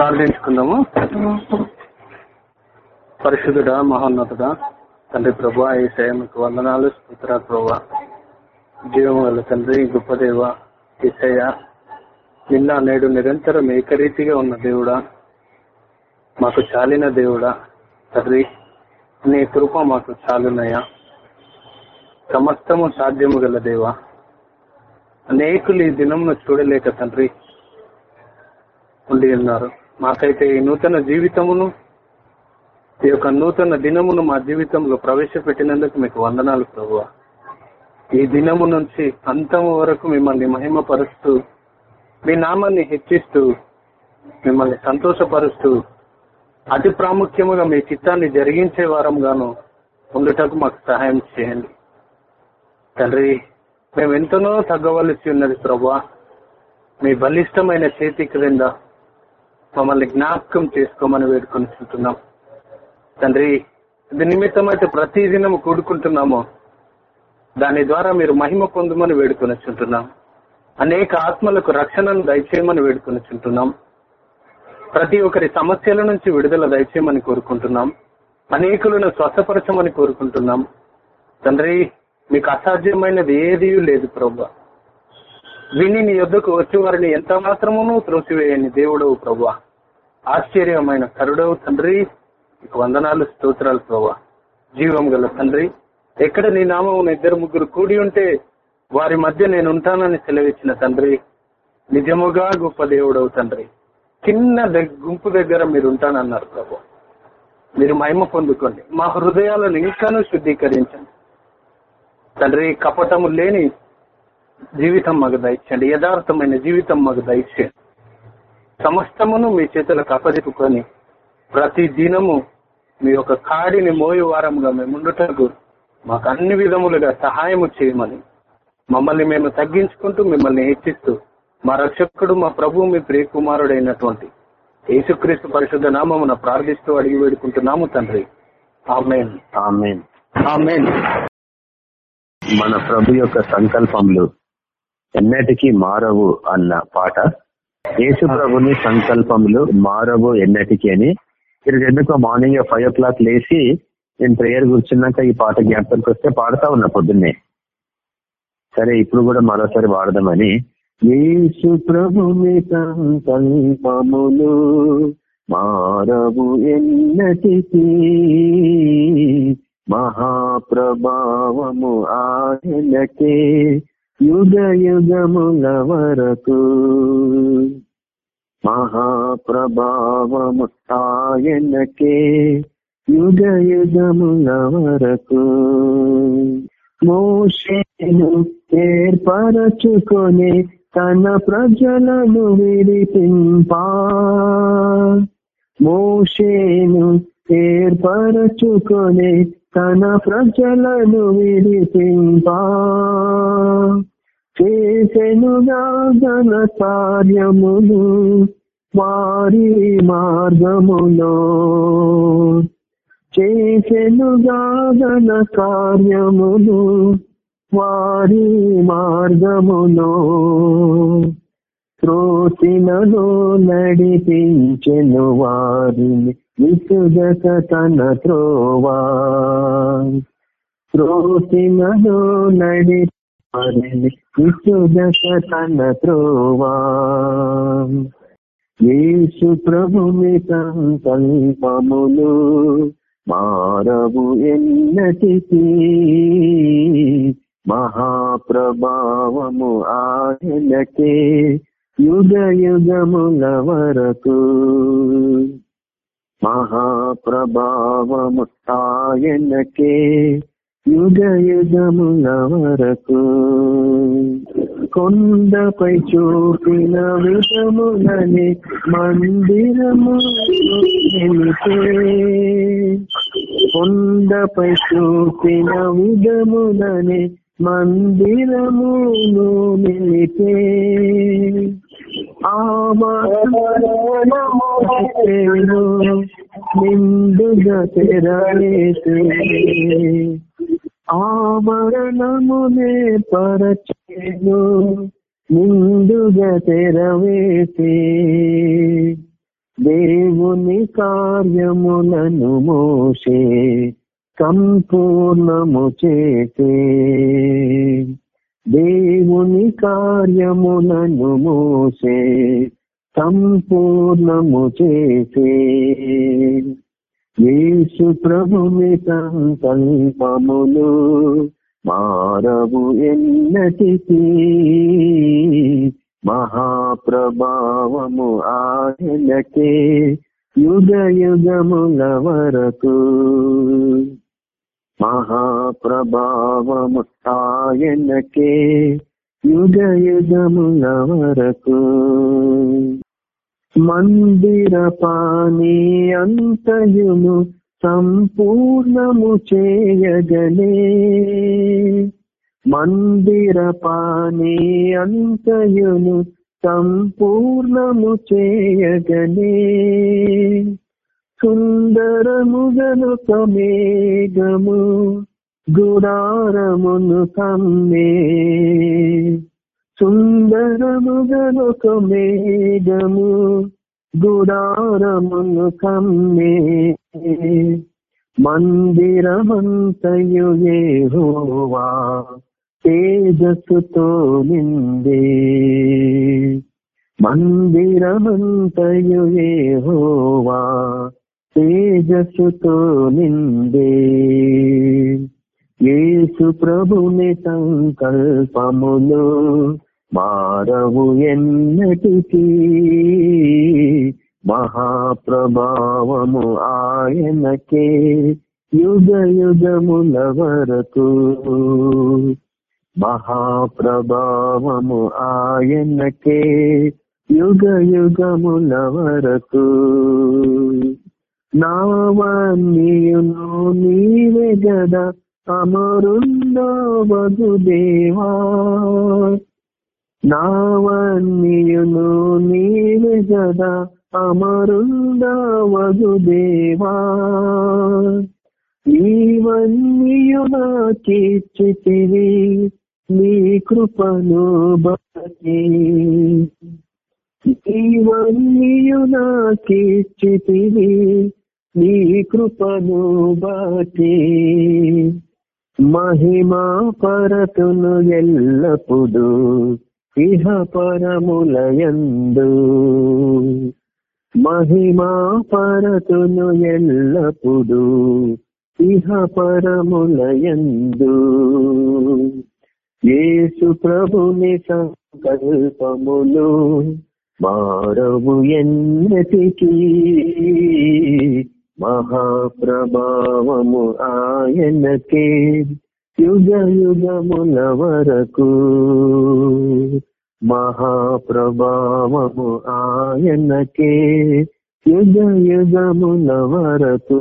ప్రార్థించుకుందాము. పరిశుద్ధుడా మహోన్నతుడా తండ్రి ప్రభా ఈ మీకు వందనాలు స్తోత్ర ప్రభా. జీవం వల్ల తండ్రి గొప్ప దేవ ఈసయ నిన్న నేడు నిరంతరం ఏకరీతిగా ఉన్న దేవుడా మాకు చాలిన దేవుడా తండ్రి నీ కృప మాకు చాలునయ్యా. సమస్తము సాధ్యము గల దేవా అనేకులు ఈ దినంను చూడలేక తండ్రి ఉండి ఉన్నారు. మాకైతే ఈ నూతన జీవితమును ఈ యొక్క నూతన దినమును మా జీవితంలో ప్రవేశపెట్టినందుకు మీకు వందనాలు ప్రభు ఈ దినము నుంచి అంతము వరకు మిమ్మల్ని మహిమపరుస్తూ మీ నామాన్ని హెచ్చిస్తూ మిమ్మల్ని సంతోషపరుస్తూ అతి ప్రాముఖ్యముగా మీ చిత్తాన్ని జరిగించే వారంగాను ఉండటకు మాకు సహాయం చేయండి. తండ్రి మేము ఎంతనో తగ్గవలసి ఉన్నది ప్రభా మీ బలిష్టమైన చేతి క్రింద మమ్మల్ని జ్ఞాపకం చేసుకోమని వేడుకొనిచుంటున్నాం. తండ్రి నిమిత్తం నిమిత్తమైతే ప్రతి దినం కూడుకుంటున్నామో. దాని ద్వారా మీరు మహిమ పొందమని వేడుకొనిచుంటున్నాం. అనేక ఆత్మలకు రక్షణను దయచేయమని వేడుకొనిచుంటున్నాం. ప్రతి ఒక్కరి సమస్యల నుంచి విడుదల దయచేయమని కోరుకుంటున్నాం. అనేకులను స్వస్థపరచమని కోరుకుంటున్నాం. తండ్రి మీకు అసాధ్యమైనది ఏదీ లేదు ప్రభా. విని నీ యొద్దకు వచ్చి వారిని ఎంత మాత్రమునూ త్రోసివేయని దేవుడవు ప్రభు ఆశ్చర్యమైన కరుడవు తండ్రి. నీకు వందనాలు స్తోత్రాలు ప్రభా జీవం గల తండ్రి. ఎక్కడ నీ నామం ఇద్దరు ముగ్గురు కూడి ఉంటే వారి మధ్య నేను ఉంటానని సెలవిచ్చిన తండ్రి. నిజముగా గొప్ప దేవుడవు తండ్రి. చిన్న గుంపు దగ్గర మీరు ఉంటానన్నారు ప్రభు. మీరు మహిమ పొందుకోండి. మా హృదయాలను ఇంకానూ శుద్ధీకరించండి. తండ్రి కపటము లేని జీవితం మాకు దయచేయండి యథార్థమైన జీవితం మాకు దయచేయండి సమస్తమును మీ చేతులకు అప్పజెప్పుకొని ప్రతి దినము మీ యొక్క కాడిని మోయి వారముగా మేము ఉండుటకు మాకు అన్ని విధములుగా సహాయము చేయమని మమ్మల్ని మేము తగ్గించుకుంటూ మిమ్మల్ని హెచ్చిస్తూ మా రక్షకుడు మా ప్రభు మీ ప్రియ కుమారుడైనటువంటి యేసుక్రీస్తు పరిశుద్ధ నామమున ప్రార్థిస్తూ అడిగి వేడుకుంటున్నాము తండ్రి. ఆమెన్. ఆమెన్. ఆమెన్. మన ప్రభు యొక్క సంకల్పములు ఎన్నటికీ మారవు అన్న పాట. యేసు ప్రభుని సంకల్పములు మారవు ఎన్నటికీ అని. ఈరోజు ఎందుకో మార్నింగ్ ఫైవ్ ఓ క్లాక్ లేచి నేను ప్రేయర్ కూర్చున్నాక ఈ పాట జ్ఞాపకానికి వస్తే పాడుతా ఉన్నా పొద్దున్నే. సరే ఇప్పుడు కూడా మరోసారి వాడదామని యేసు ప్రభుని సంకల్పములు మారవు ఎన్నటికీ. మహాప్రభావము ఆయనకే. యుగ యుగముల వరకు మహాప్రభావము ఆయనకే యుగ యుగముల వరకు మోషేను ఏర్పరచుకొని తన ప్రజలను విరిపింపా మోషేను ఏర్పరచుకొని తన ప్రజలను విరిపింపా చేసెనుగా ఘన కార్యములు వారి మార్గములో. చేసెనుగా ఘన కార్యములు వారి మార్గములో. త్రోసినలో నడిపించెను వారిని విసుగక తన త్రోవా. త్రోసినలో నడి వారిని తన త్రోవా యేసు ప్రభుని సంకల్పములు మారవు ఎన్నటికీ. మహాప్రభావము ఆయనకే యుగ యుగముల వరకు. మహాప్రభావము ఆయనకే యుగ యుగముల వరకు కొండపై చూపిన విధములని మందిరము కొండపై చూపిన విధములని మందిరమును నిలిపే ఆవరణము నిండుగా తెరవేసే ఆవరణమునే పరచేను ముందుగా తెరవేసే. దేవుని కార్యములను మోసే సంపూర్ణము చేసే. దేవుని కార్యములను మోసే సంపూర్ణము చేసే. యేసు ప్రభుని సంకల్పములు మారవు ఎన్నటికి. మహాప్రభావము ఆయనకే యుగ యుగముల వరకు. మహాప్రభావము ఆయనకే యుగ యుగముల వరకు. మందిర పాని అంతయును సంపూర్ణము చేయగలే. మందిర పాని అంతయును సంపూర్ణము చేయగలే. సుందరముగను సమేగము గుడారమును సమ్మే. సుందరముగనొక మేఘము గుడారమును కమ్మే మందిరమంతయు ఏహోవా తేజస్సుతో నిందే మందిరమంతయు ఏహోవా తేజస్సుతో నిందే యేసు ప్రభుని సంకల్పములు మారవు ఎన్నటికీ. మహాప్రభావము ఆయనకే యుగ యుగముల వరకు. మహాప్రభావము ఆయనకే యుగ యుగముల వరకు. నావన్నీయును నీవే గదా అమరుందో వగుదేవా నావన్నీయును నీవే గదా అమరుండవగు దేవా. నీవన్నీయు నాకిచ్చితివి నీ కృపను బతి నీవన్నీయు నాకిచ్చితివి నీ కృపను బతి మహిమా పరతును ఎల్లప్పుడూ ఇహ పరములయందు మహిమా పరతును ఎల్లప్పుడు ఇహ పరములయందు యేసు ప్రభుని సంకల్పములు మారవు ఎన్నటికీ మహాప్రభావము ఆయనకే యుగ యుగముల వరకు మహాప్రభావము ఆయనకే యుగ యుగముల వరకు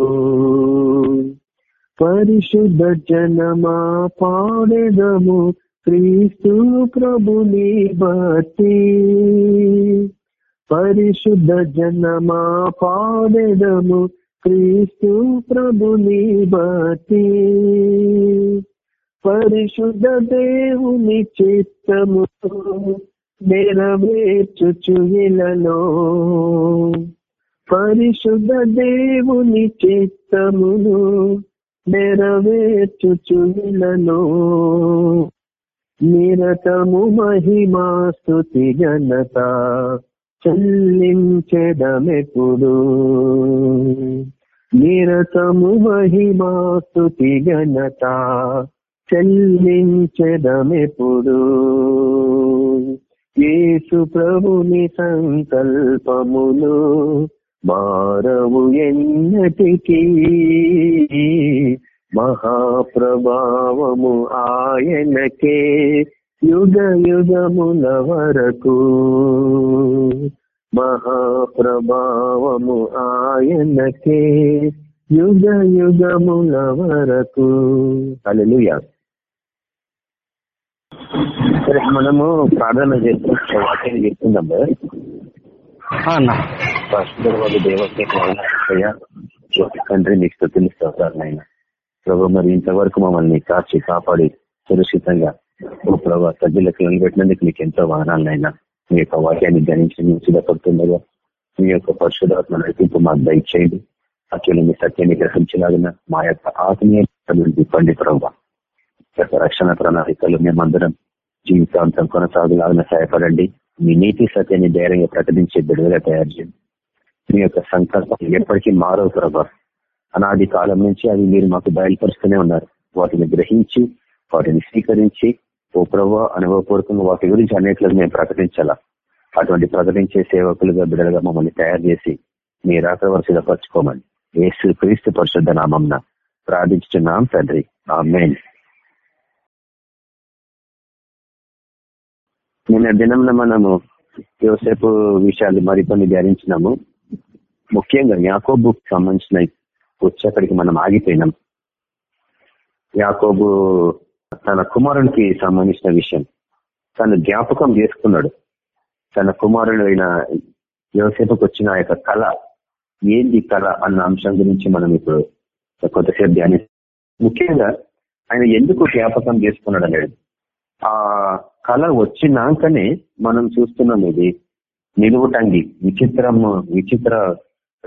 పరిశుద్ధ జనమా పాడెదము క్రీస్తు ప్రభుని బట్టి పరిశుద్ధ జనమా పాడెదము క్రీస్తు ప్రభుని బట్టి పరిశుద్ధ దేవుని చిత్తము నెరవేర్చుచుయిలలో పరిశుద్ధ దేవుని చిత్తమును నెరవేర్చుచుయిలలో నిరతము మహిమాస్తుతి ఘనత చెల్లించెదమెప్పుడు. నిరతము మహిమాస్తుతి ఘనత చెల్లించెదమెప్పుడు. యేసు ప్రభుని సంకల్పములు మారవు ఎన్నటికీ. మహాప్రభావము ఆయనకే యుగ యుగముల వరకు. మహాప్రభావము ఆయనకే యుగ యుగముల వరకు. అలలుయా సరే మనము ప్రార్థన చేస్తున్న వాక్యాన్ని బ్రదర్ అన్న. పరిశుద్ధవాడు దేవతే తండ్రి నీకు స్థుతులు స్తోత్రాలు ప్రభు మరి ఇంతవరకు మమ్మల్ని కాచి కాపాడి సురక్షితంగా ఓ ప్రభావ సజ్జలకు నిలబెట్టినందుకు మీకు ఎంతో వాహనాలనైనా మీ యొక్క వాక్యాన్ని ధ్యానించి మేము సిద్ధపడుతుండగా మీ యొక్క పరిశుధాత్మ నడిపింపు మాకు దయచేయండి. అఖిల మీ సత్యాన్ని గ్రహించలాగిన మా యొక్క ఆత్మీయ ఇవ్వండి ప్రభావ యొక్క రక్షణ ప్రణాళికలు మేమందరం జీవితాంతం కొనసాగులాగిన సహాయపడండి. మీ నీతి సత్యాన్ని ధైర్యంగా ప్రకటించే బిడుదల తయారు చేయండి. మీ యొక్క సంకల్పం ఎప్పటికీ మారవు ప్రభా. అనాది కాలం నుంచి అవి మీరు మాకు బయలుపరుస్తూనే ఉన్నారు. వాటిని గ్రహించి వాటిని స్వీకరించి ఓ ప్రభా అనుభవపూర్వకంగా వాటి గురించి అనేకలకు మేము ప్రకటించాలా? అటువంటి ప్రకటించే సేవకులుగా బిడలుగా మమ్మల్ని తయారు చేసి మీ రాకవరు సిద్ధపరచుకోమని ఏసు క్రీస్తు పరిశుద్ధ నామం ప్రార్థించుతున్నాం తండ్రి. ఆ నిన్న దినంలో మనము యోసేపు విషయాలు మరికొన్ని ధ్యానించినాము. ముఖ్యంగా యాకోబు సంబంధించిన వచ్చేక్కడికి మనం ఆగిపోయినాం. యాకోబు తన కుమారునికి సంబంధించిన విషయం తను జ్ఞాపకం చేసుకున్నాడు. తన కుమారుడు అయిన యువసేపుకి వచ్చిన ఆ యొక్క కళ ఏంది కళ అన్న అంశం గురించి మనం ఇప్పుడు కొంతసేపు ధ్యాని ముఖ్యంగా ఆయన ఎందుకు జ్ఞాపకం చేసుకున్నాడు అనేది ఆ కళ వచ్చినాకనే మనం చూస్తున్నాం ఇది. నిలువుటంగి విచిత్రం విచిత్ర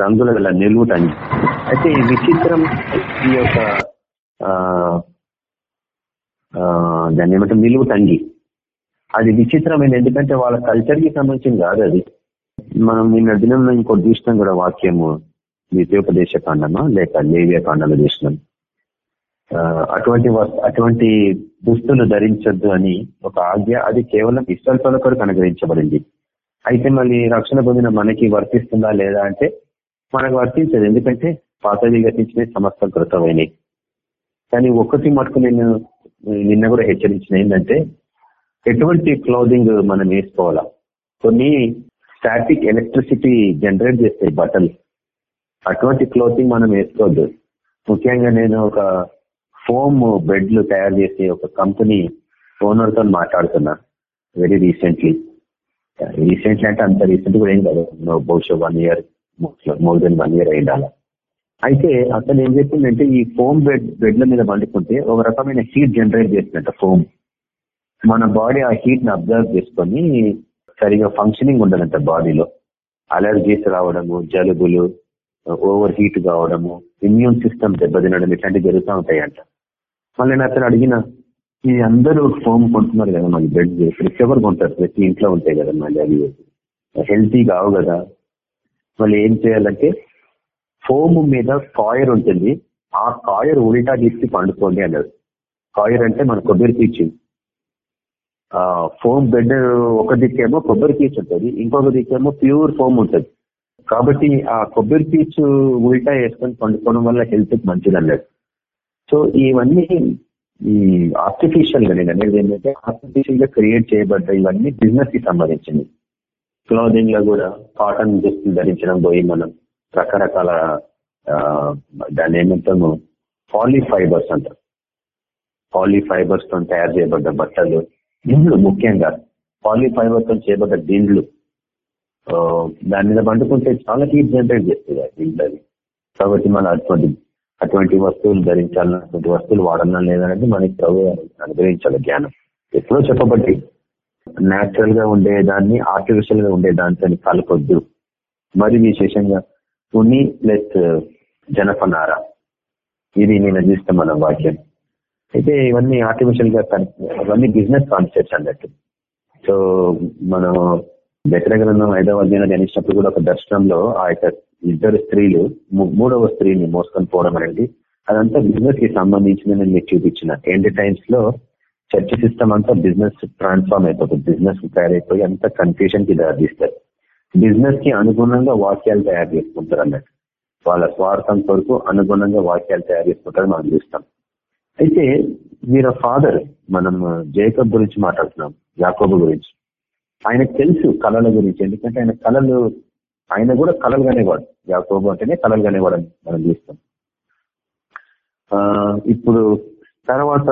రంగుల గల నిలువుటంగి. అయితే ఈ విచిత్రం ఈ యొక్క దాన్ని ఏమంటే నిలువుటంగి. అది విచిత్రమైన ఎందుకంటే వాళ్ళ కల్చర్కి సంబంధించింది కాదు అది. మనం నిన్న దినంలో ఇంకోటి చూసినాం కూడా వాక్యము. ద్వితీయోపదేశ కాండమా? లేక లేవియ కాండలో చూసినాం. అటువంటి అటువంటి దుస్తులు ధరించొద్దు అని ఒక ఆజ్ఞ. అది కేవలం ఇష్టాలతో కొరకు అనుగ్రహించబడింది. అయితే మళ్ళీ రక్షణ పొందిన మనకి వర్తిస్తుందా లేదా అంటే మనకు వర్తించదు. ఎందుకంటే పాతవి గతించిన సమస్త కృతమైనవి. కానీ ఒకటి మటుకు నేను నిన్న కూడా హెచ్చరించిన ఏంటంటే ఎటువంటి క్లోదింగ్ మనం వేసుకోవాలా? కొన్ని స్టాటిక్ ఎలక్ట్రిసిటీ జనరేట్ చేస్తాయి బట్టలు. అటువంటి క్లోతింగ్ మనం వేసుకోవద్దు. ముఖ్యంగా నేను ఒక ఫోమ్ బెడ్లు తయారు చేసే ఒక కంపెనీ ఓనర్తో మాట్లాడుతున్నా వెరీ రీసెంట్లీ రీసెంట్లీ అంటే అంత రీసెంట్ కూడా ఏం కాదు. బహుశా one year more than one year అయిండాల అయితే అతను ఏం చెప్పిందంటే ఈ ఫోమ్ బెడ్ బెడ్ల మీద పండుకుంటే ఒక రకమైన హీట్ జనరేట్ చేస్తుందంట ఫోమ్. మన బాడీ ఆ హీట్ని అబ్జర్వ్ చేసుకొని సరిగా ఫంక్షనింగ్ ఉండదంట బాడీలో అలర్జీస్ రావడము జలుబులు ఓవర్ హీట్ కావడము ఇమ్యూన్ సిస్టమ్ దెబ్బతినడం ఇట్లాంటివి జరుగుతూ ఉంటాయంట. మళ్ళీ నేను అతను అడిగిన ఈ అందరూ ఫోమ్ కొంటున్నారు కదా మళ్ళీ బెడ్ ప్రతి ఎవరు కొంటారు. ప్రతి ఇంట్లో ఉంటాయి కదా మళ్ళీ అవి హెల్తీ కావు కదా. మళ్ళీ ఏం చేయాలంటే ఫోమ్ మీద కాయర్ ఉంటుంది. ఆ కాయర్ ఉల్టా తీసి పండుకోండి అన్నాడు కాయర్ అంటే మన కొబ్బరి పీచు. ఫోమ్ బెడ్ ఒక దిక్కేమో కొబ్బరి పీచు ఉంటుంది. ఇంకొక దిక్కేమో ప్యూర్ ఫోమ్ ఉంటుంది. కాబట్టి ఆ కొబ్బరి పీచు ఉల్టా వేసుకొని పండుకోవడం వల్ల హెల్త్ మంచిది అన్నాడు సో ఇవన్నీ ఈ ఆర్టిఫిషియల్గా నేను అనేది ఏంటంటే ఆర్టిఫిషియల్గా క్రియేట్ చేయబడ్డ ఇవన్నీ బిజినెస్కి సంబంధించింది క్లోదింగ్లో కూడా కాటన్ దుస్తులు ధరించడం పోయి మనం రకరకాల దాని ఏమంటాము? పాలీ ఫైబర్స్ అంటారు. పాలీ ఫైబర్స్తో తయారు చేయబడ్డ బట్టలు దిండ్లు ముఖ్యంగా పాలీ ఫైబర్తో చేయబడ్డ దిండ్లు. దాని మీద పండుకుంటే చాలా హీట్ జనరేట్ చేస్తుంది ఆ దిండ్లు అది కాబట్టి మనం అటువంటి అటువంటి వస్తువులు ధరించాలని అటువంటి వస్తువులు వాడాలని లేదనేది మనకి ప్రభు అనుగ్రహించాలి జ్ఞానం. ఎప్పుడో చెప్పబట్టి న్యాచురల్గా ఉండేదాన్ని ఆర్టిఫిషియల్గా ఉండేదాంతో కలపొద్దు మరి విశేషంగా ఉని ప్లస్ జనపనార. ఇది నేను చూస్తాం మన వాక్యం. అయితే ఇవన్నీ ఆర్టిఫిషియల్గా అవన్నీ బిజినెస్ కాన్సెప్ట్స్ అన్నట్టు. సో మనం గ్రంథం హైదరాబాద్ అధ్యయనం గణించినప్పుడు కూడా ఒక దర్శనంలో ఆ యొక్క ఇద్దరు స్త్రీలు మూడవ స్త్రీని మోసుకొని పోవడం అనేది అదంతా బిజినెస్కి సంబంధించిందని మీకు చూపించిన ఎండ్ టైమ్స్లో చర్చ సిస్టమ్ అంతా బిజినెస్ ట్రాన్స్ఫార్మ్ అయిపోతుంది. బిజినెస్ తయారైపోయి అంత కన్ఫ్యూజన్కి దారితీస్తారు. బిజినెస్కి అనుగుణంగా వాక్యాలు తయారు చేసుకుంటారు అన్నట్టు. వాళ్ళ స్వార్థం కొరకు అనుగుణంగా వాక్యాలు తయారు చేసుకుంటారు మనం చూస్తాం. అయితే వీర ఫాదర్ మనం జేకబ్ గురించి మాట్లాడుతున్నాం యాకోబు గురించి. ఆయనకు తెలుసు కళల గురించి. ఎందుకంటే ఆయన కళలు ఆయన కూడా కళలు కనేవాడు యాకోబు అంటేనే కళలు కనేవాడు మనం చూస్తాం. ఇప్పుడు తర్వాత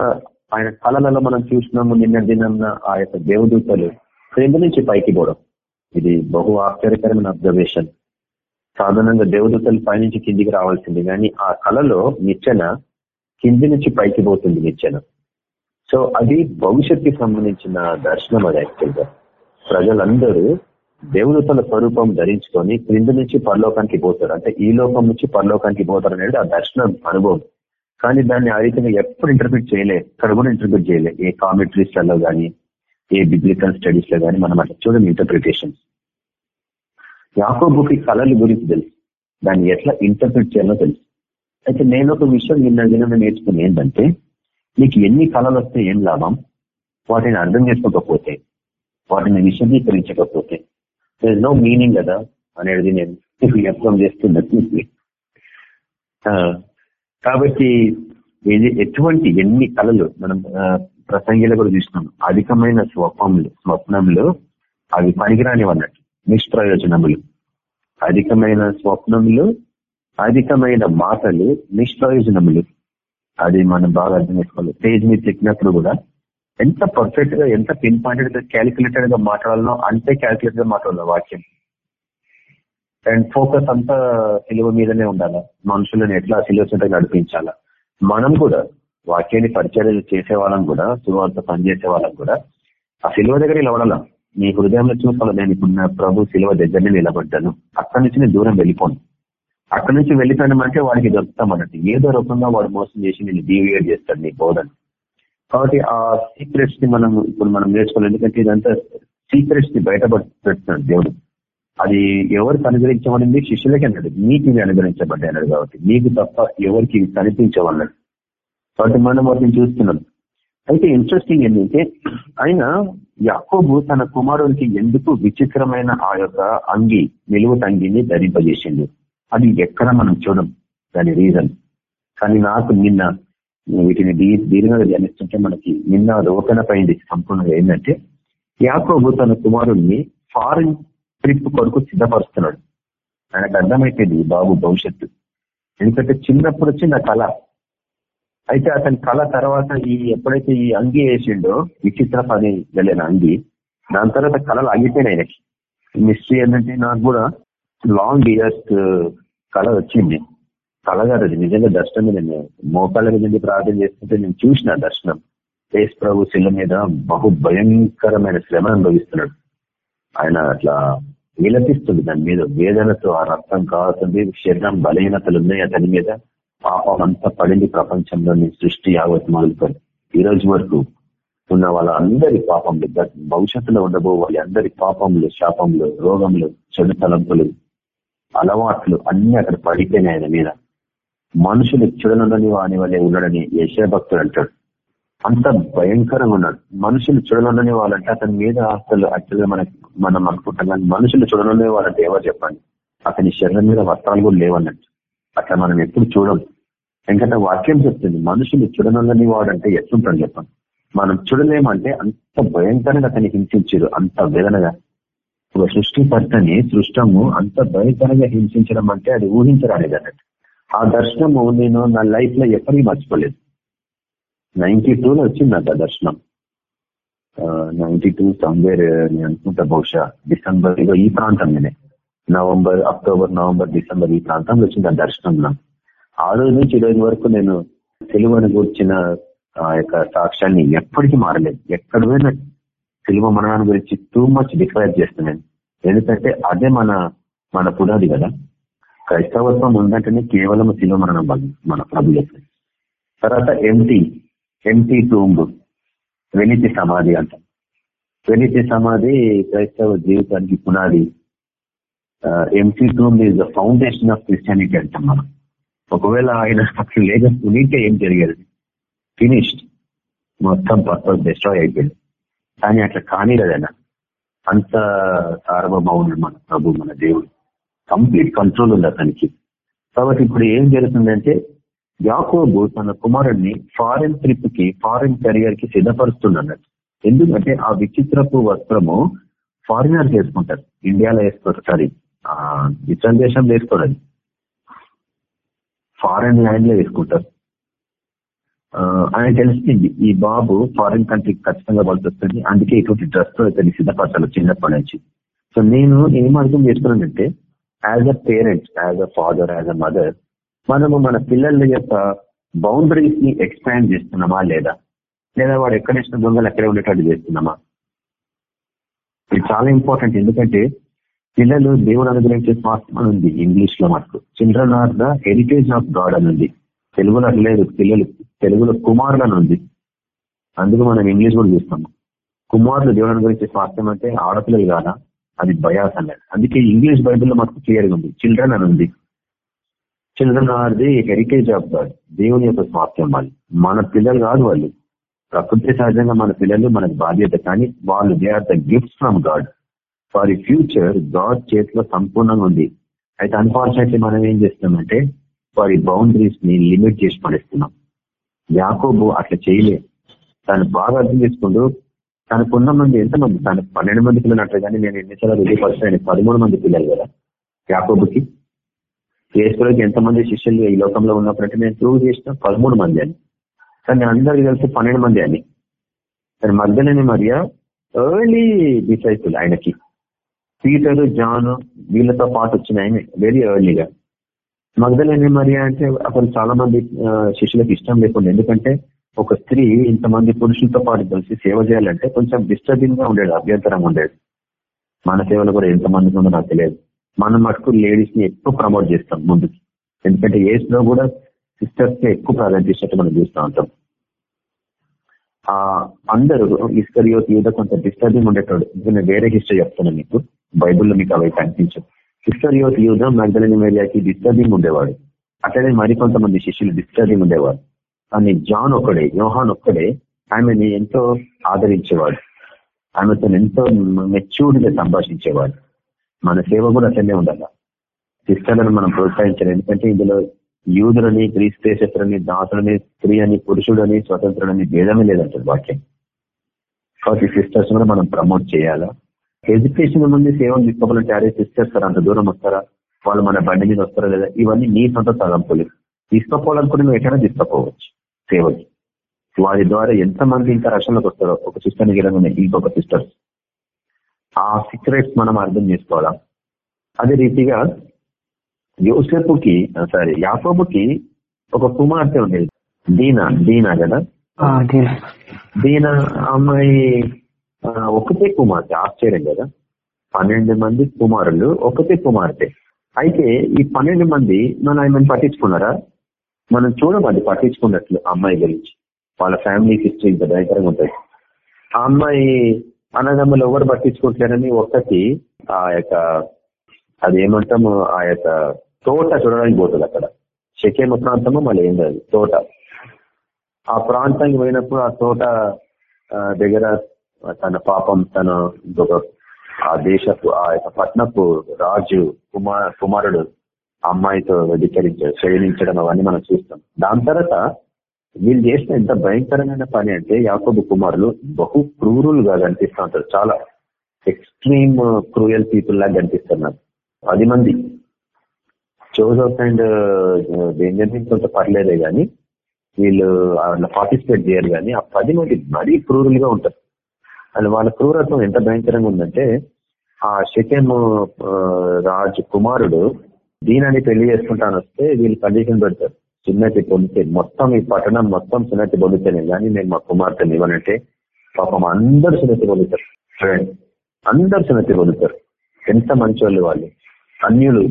ఆయన కళలలో మనం చూసినాము నిన్న దినం ఆ యొక్క దేవదూతలు క్రింద నుంచి పైకి పోవడం. ఇది బహు ఆశ్చర్యకరమైన అబ్జర్వేషన్ సాధారణంగా దేవదూతలు పైనుంచి కిందికి రావాల్సింది కానీ ఆ కళలో నిచ్చెన కింది నుంచి పైకి పోతుంది నిచ్చెన. సో అది భవిష్యత్తుకి సంబంధించిన దర్శనం అది యాక్చువల్గా ప్రజలందరూ దేవదూతల స్వరూపం ధరించుకొని క్రింద నుంచి పరలోకానికి పోతారు. అంటే ఈ లోకం నుంచి పరలోకానికి పోతారు అనేది ఆ దర్శనం అనుభవం. కానీ దాన్ని ఆ రీతిగా ఎప్పుడు ఇంటర్ప్రిట్ చేయలే ఇక్కడ కూడా ఇంటర్ప్రిట్ చేయలే. ఏ కామెంట్రీస్లలో కానీ ఏ బిబ్లికల్ స్టడీస్లో కానీ మనం అట్లా చూడండి ఇంటర్ప్రిటేషన్ యాకోబుకి కళల గురించి తెలుసు. దాన్ని ఎట్లా ఇంటర్ప్రిట్ చేయాలో తెలుసు. అయితే నేను ఒక విషయం నిన్న దిన నేర్చుకుని ఏంటంటే నీకు ఎన్ని కళలు వస్తే ఏం లాభం? వాటిని అర్థం చేసుకోకపోతే వాటిని విశదీకరించకపోతే దర్ నో మీనింగ్ కదా అనేది నేను వ్యక్తం చేస్తున్నట్టు కాబట్టి ఇది ఎటువంటి ఎన్ని కళలు మనం ప్రసంగిలో కూడా చూసినాం అధికమైన స్వప్నములు స్వప్నంలో అవి పనికిరానివి అన్నట్టు నిష్ప్రయోజనములు. అధికమైన స్వప్నములు అధికమైన మాటలు నిష్ప్రయోజనములు. అది మనం బాగా అర్థం చేసుకోవాలి. స్టేజ్ మీద చెప్పినప్పుడు కూడా ఎంత పర్ఫెక్ట్గా ఎంత పిన్ పాయింటెడ్గా క్యాలిక్యులేటెడ్గా మాట్లాడాలనో అంతే క్యాలిక్యులేటెడ్గా మాట్లాడాలి వాక్యం. అండ్ ఫోకస్ అంతా సిలువ మీదనే ఉండాలా. మనుషులను ఎట్లా సిలువ చుట్టూ నడిపించాలా? మనం కూడా వాక్యాన్ని పరిచర్యలు చేసే వాళ్ళం కూడా సువార్త పనిచేసే వాళ్ళం కూడా ఆ సిలువ దగ్గర నిలబడాలా? నీ హృదయంలో చూసుకోవాలి నేను ఇప్పుడు ప్రభు సిలువ దగ్గరనే నిలబడ్డాను. అక్కడి నుంచి నేను దూరం వెళ్ళిపోను. అక్కడి నుంచి వెళ్ళిపోయినామంటే వాడికి దొరుకుతాం అన్నట్టు ఏదో రూపంగా వాడు మోసం చేసి నేను డీవియేట్ చేస్తాడు నీ బోధన. కాబట్టి ఆ సీక్రెట్స్ని మనం ఇప్పుడు మనం నేర్చుకోవాలి. ఎందుకంటే ఇదంతా సీక్రెట్స్ని బయటపడుతున్నాడు దేవుడు. అది ఎవరికి అనుగ్రహించబడింది? శిష్యులకి అన్నాడు. నీకు ఇవి అనుగ్రహించబడ్డాయి అన్నాడు కాబట్టి. నీకు తప్ప ఎవరికి కనిపించవన్నాడు కాబట్టి మనం వాటిని చూస్తున్నాం. అయితే ఇంట్రెస్టింగ్ ఏంటంటే ఆయన యాకోబు తన కుమారునికి ఎందుకు విచిత్రమైన ఆ యొక్క అంగి నిలువు తంగిని ధరింపజేసింది అది ఎక్కడ మనం చూడం? దాని రీజన్ కానీ నాకు నిన్న వీటిని దీర్ఘంగా ధ్యానిస్తుంటే మనకి నిన్న రోకన పైంది సంపూర్ణంగా ఏంటంటే యాకోబు తన కుమారుణ్ణి ఫారిన్ ట్రిప్ కొరకు సిద్ధపరుస్తున్నాడు. ఆయనకు అర్థమైపోయింది బాబు భవిష్యత్తు. ఎందుకంటే చిన్నప్పుడు వచ్చిన కళ. అయితే అతని కళ తర్వాత ఈ ఎప్పుడైతే ఈ అంగి వేసిండో విచిత్ర పని వెళ్ళిన అంగి దాని తర్వాత కళలు ఆగిపోయినాయి ఆయనకి. మిస్ట్రీ ఏంటంటే నాకు కూడా లాంగ్ ఇయర్స్ uh, కళ వచ్చింది. కలగారు అది నిజంగా దర్శనం నేను మోకాళ్ళ మీద ప్రార్థన చేస్తుంటే నేను చూసిన దర్శనం. యేసు ప్రభు శిల మీద బహు భయంకరమైన శ్రమ అనుభవిస్తున్నాడు. ఆయన అట్లా విలపిస్తుంది దాని మీద. వేదనతో ఆ రక్తం కావాల్సింది శరీరం బలహీనతలు ఉన్నాయి అతని మీద. పాపం అంతా పడింది ప్రపంచంలోని సృష్టి యావత్ మొదలుకొని ఈ రోజు వరకు ఉన్న వాళ్ళ అందరి భవిష్యత్తులో ఉండబో వాళ్ళ అందరి పాపములు శాపములు రోగములు చెడు తలంపులు అలవాట్లు అన్ని అక్కడ పడిపోయినాయి ఆయన మీద. మనుషులు చూడనుండని వాని వల్లే ఉన్నాడని యశభక్తుడు అంటాడు. అంత భయంకరంగా ఉన్నాడు. మనుషులు చూడనుండని వాళ్ళంటే అతని మీద అసలు యాక్చువల్గా మనకి మనం అనుకుంటాం కానీ మనుషులు చూడనుండని వాళ్ళంటే ఎవరు చెప్పండి? అతని శరీరం మీద వస్త్రాలు కూడా లేవన్నట్టు. అట్లా మనం ఎప్పుడు చూడం. ఎందుకంటే వాక్యం చెప్తుంది మనుషులు చూడనుండని వాడంటే ఎట్లుంటాడు చెప్పండి? మనం చూడలేమంటే అంత భయంకరంగా అతన్ని హింసించారు. అంత వేదనగా. ఒక సృష్టికర్తని సృష్టము అంత భయంకరంగా హింసించడం అంటే అది ఊహించరాలేదు అన్నట్టు ఆ దర్శనము నేను నా లైఫ్లో ఎప్పటికీ మర్చిపోలేదు. నైన్టీ టూలో వచ్చింది నాకు ఆ దర్శనం నైన్టీ టూ సమ్వేర్ నేను అనుకుంటా బహుశా డిసెంబర్ ఇదో ఈ ప్రాంతం నేనే. నవంబర్ అక్టోబర్ నవంబర్ డిసెంబర్ ఈ ప్రాంతంలో వచ్చింది ఆ దర్శనం ఆ రోజు నుంచి ఈ రోజు వరకు నేను తెలుగుని కూర్చిన ఆ యొక్క సాక్ష్యాన్ని ఎప్పటికీ మారలేదు. ఎక్కడ పోయినా తెలుగు మననాన్ని గురించి టూ మచ్ డిక్లైర్ చేస్తున్నాను. ఎందుకంటే అదే మన మన పునాది కదా. క్రైస్తవత్వం ఉందంటేనే కేవలం శిలువ మరణం మన ప్రభు తర్వాత ఎంటీ ఎంటీ టూంబ్ వెనితి సమాధి అంట. వెనితి సమాధి క్రైస్తవ జీవితానికి పునాది. Empty tomb is the foundation of Christianity అంటాం మనం. ఒకవేళ ఆయన అక్కడ లేకపోతే ఏం జరిగేది? ఫినిష్డ్ మొత్తం పర్పస్ డిస్ట్రాయ్ అయిపోయింది. కానీ అట్లా కానిలేదైనా. అంత సార్వభౌముడు మన ప్రభు మన దేవుడు. కంప్లీట్ కంట్రోల్ ఉంది అతనికి. కాబట్టి ఇప్పుడు ఏం జరుగుతుందంటే యాకోబు తన కుమారుడిని ఫారెన్ ట్రిప్కి ఫారెన్ కెరియర్కి సిద్ధపరుస్తున్నట్టు ఎందుకంటే ఆ విచిత్రపు వస్త్రము ఫారినర్ వేసుకుంటారు. ఇండియాలో వేసుకోరు సారీ ఇతర దేశంలో వేసుకోరు అది. ఫారెన్ ల్యాండ్లో వేసుకుంటారు ఆయన తెలిసింది ఈ బాబు ఫారిన్ కంట్రీకి ఖచ్చితంగా వస్తుంది. అందుకే ఇటువంటి డ్రెస్తో ఇతన్ని సిద్ధపరచాలి చిన్నప్పటి నుంచి. సో నేను ఏం అర్థం చేసుకున్నానంటే as a parent as a father as a mother మనము మన పిల్లల యొక్క బౌండరీస్ని ఎక్స్పాండ్ చేస్తున్నామా లేదా? లేదా వాడు ఎక్కడ ఇచ్చిన దొంగలు ఎక్కడే ఉండేటట్టు చేస్తున్నామా? ఇది చాలా ఇంపార్టెంట్ ఎందుకంటే పిల్లలు దేవుడు అనుగ్రహించే స్వాస్థ్యం అని ఉంది ఇంగ్లీష్లో మనకు children are the heritage of God అని ఉంది. తెలుగులో లేదు పిల్లలు తెలుగులో కుమారులు అని ఉంది. అందుకు మనం ఇంగ్లీష్ కూడా చూస్తాము కుమారులు దేవుడు అనుగ్రహించే స్వాస్థ్యం అంటే ఆడపిల్లలు కాదా? అది బయాస్ అన్నాడు అందుకే ఇంగ్లీష్ బైబిల్లో మనకు క్లియర్గా ఉంది. చిల్డ్రన్ అని ఉంది. Children are the heritage of God. దేవుని యొక్క స్వాస్థ్యం వాళ్ళు. మన పిల్లలు కాదు వాళ్ళు. ప్రకృతి సహజంగా మన పిల్లలు మనకు బాధ్యత కానీ వాళ్ళు they are the gifts from God for future God చేతిలో సంపూర్ణంగా ఉంది. అయితే అన్ఫార్చునేట్లీ మనం ఏం చేస్తున్నామంటే వారి ఈ బౌండరీస్ని లిమిట్ చేసి పడేస్తున్నాం యాకోబు అట్లా చేయలే. తను బాగా అర్థం చేసుకుంటూ తనకున్న మంది ఎంతమంది తను పన్నెండు మంది పిల్లలు అంటారు కానీ నేను ఎన్నిసార్లు రుజువుపరిచిన పదమూడు మంది పిల్లలు కదా యాకోబుకి. కేసులోకి ఎంతమంది శిష్యులు ఈ లోకంలో ఉన్నప్పుడంటే నేను ప్రూవ్ చేసిన పదమూడు మంది అని. కానీ అందరికి కలిసి పన్నెండు మంది అని. కానీ మధ్యలోనే మరియా ఎర్లీ డిసైపుల్ ఆయనకి. పీటరు జాన్ వీళ్ళతో పాటు వచ్చిన ఆయన వెరీ ఎర్లీగా మగ్ధలేని మరియా అంటే అప్పుడు చాలా మంది శిష్యులకు ఇష్టం లేకుండా ఎందుకంటే ఒక స్త్రీ ఇంతమంది పురుషులతో పాటు కలిసి సేవ చేయాలంటే కొంచెం డిస్టర్బింగ్గా ఉండేది అభ్యంతరంగా ఉండేది. మన సేవలు కూడా ఎంతమంది ఉందో నాకు తెలియదు. మనం మటుకు లేడీస్ని ఎక్కువ ప్రమోట్ చేస్తాం ముందుకి. ఎందుకంటే ఏజ్లో కూడా సిస్టర్స్కి ఎక్కువ ప్రాధాన్యత ఇచ్చినట్టు మనం చూస్తూ ఉంటాం. ఆ అందరూ ఇస్కరియో యూద కొంత డిస్టర్బింగ్ ఉండేటోడు. నేను వేరే హిస్టరీ చెప్తాను మీకు. బైబుల్లో మీకు అవి కనిపించవు. ఇస్కరియోత్ యూద మగ్ధలని మేరియాకి డిస్టర్బింగ్ ఉండేవాడు. అట్లనే మరికొంతమంది శిష్యులు డిస్టర్బింగ్ ఉండేవాడు కానీ జాన్ ఒక్కడే యోహాన్ ఒక్కడే ఆమెని ఎంతో ఆదరించేవాడు. ఆమెతో ఎంతో మెచ్యూర్డ్గా సంభాషించేవాడు. మన సేవ కూడా అట్లనే ఉండాలి. సిస్టర్లను మనం ప్రోత్సహించాలి. ఎందుకంటే ఇందులో యూదులని క్రీస్తేశత్రుని దాసులని స్త్రీ అని పురుషుడని స్వతంత్రుడని భేదమే లేదంటారు వాక్యం. కాబట్టి సిస్టర్స్ కూడా మనం ప్రమోట్ చేయాలా? ఎడ్యుకేషన్ ముందు సేవలు తీసుకోవాలంటే అరే సిస్టర్స్ అంత దూరం వస్తారా? వాళ్ళు మన బండి మీద వస్తారా లేదా? ఇవన్నీ నీ సొంత తలంపులు తీసుకోపోవాలనుకుంటే నువ్వు ఎక్కడైనా తీసుకోపోవచ్చు. సేవకి వారి ద్వారా ఎంతమంది ఇంకా రక్షణలోకి వస్తారో ఒక సిస్టర్ని గెలగానే ఇంకొక సిస్టర్స్ ఆ సీక్రెట్స్ మనం అర్థం చేసుకోవాలా? అదే రీతిగా యోసేపుకి సారీ యాకోబుకి ఒక కుమార్తె ఉండేది. దీనా దీనా కదా? దీనా. అమ్మాయి ఒకటే కుమార్తె ఆశ్చర్యం కదా? పన్నెండు మంది కుమారులు ఒకటే కుమార్తె. అయితే ఈ పన్నెండు మంది మన ఆయన పట్టించుకున్నారా? మనం చూడమది పట్టించుకున్నట్లు అమ్మాయి గురించి. వాళ్ళ ఫ్యామిలీ హిస్టరీ ఇంత భయంకరంగా ఉంటుంది. ఆ అమ్మాయి అన్నదమ్ములు ఎవరు పట్టించుకుంటారని ఒక్కటి ఆ యొక్క అది ఏమంటాము ఆ యొక్క తోట చూడడానికి పోతుంది అక్కడ. షకేమ ప్రాంతము మళ్ళీ ఏం కాదు తోట. ఆ ప్రాంతానికి పోయినప్పుడు ఆ తోట దగ్గర తన పాపం తన ఇంకొక ఆ దేశపు ఆ యొక్క పట్నపు రాజు కుమార్ కుమారుడు అమ్మాయితో వ్యధికరించడం శ్రేణించడం అవన్నీ మనం చూస్తాం. దాని తర్వాత వీళ్ళు చేసిన ఎంత భయంకరమైన పని అంటే యాకోబు కుమారులు బహు క్రూరులుగా కనిపిస్తూ ఉంటారు. చాలా ఎక్స్ట్రీమ్ క్రూయల్ పీపుల్ లాగా కనిపిస్తున్నారు పది మంది. జోసఫ్ అండ్ బెంజమిన్ కొంత పర్లేదే కానీ వీళ్ళు పార్టిసిపేట్ చేయరు కానీ ఆ పది మంది మరీ క్రూరులుగా ఉంటారు. అండ్ వాళ్ళ క్రూరత్వం ఎంత భయంకరంగా ఉందంటే ఆ షకెమ్ రాజు కుమారుడు దీనాన్ని పెళ్ళి చేసుకుంటాను వస్తే వీళ్ళు కండిషన్ పెడతారు. సున్నతి పొందితే మొత్తం ఈ పట్టణం మొత్తం సున్నతి పొందుతాను కానీ నేను మా కుమార్తెని ఇవ్వనంటే పాపం అందరు సున్నతి పొందుతారు. అందరు సున్నతి పొందుతారు. ఎంత మంచి వాళ్ళు. అన్యులు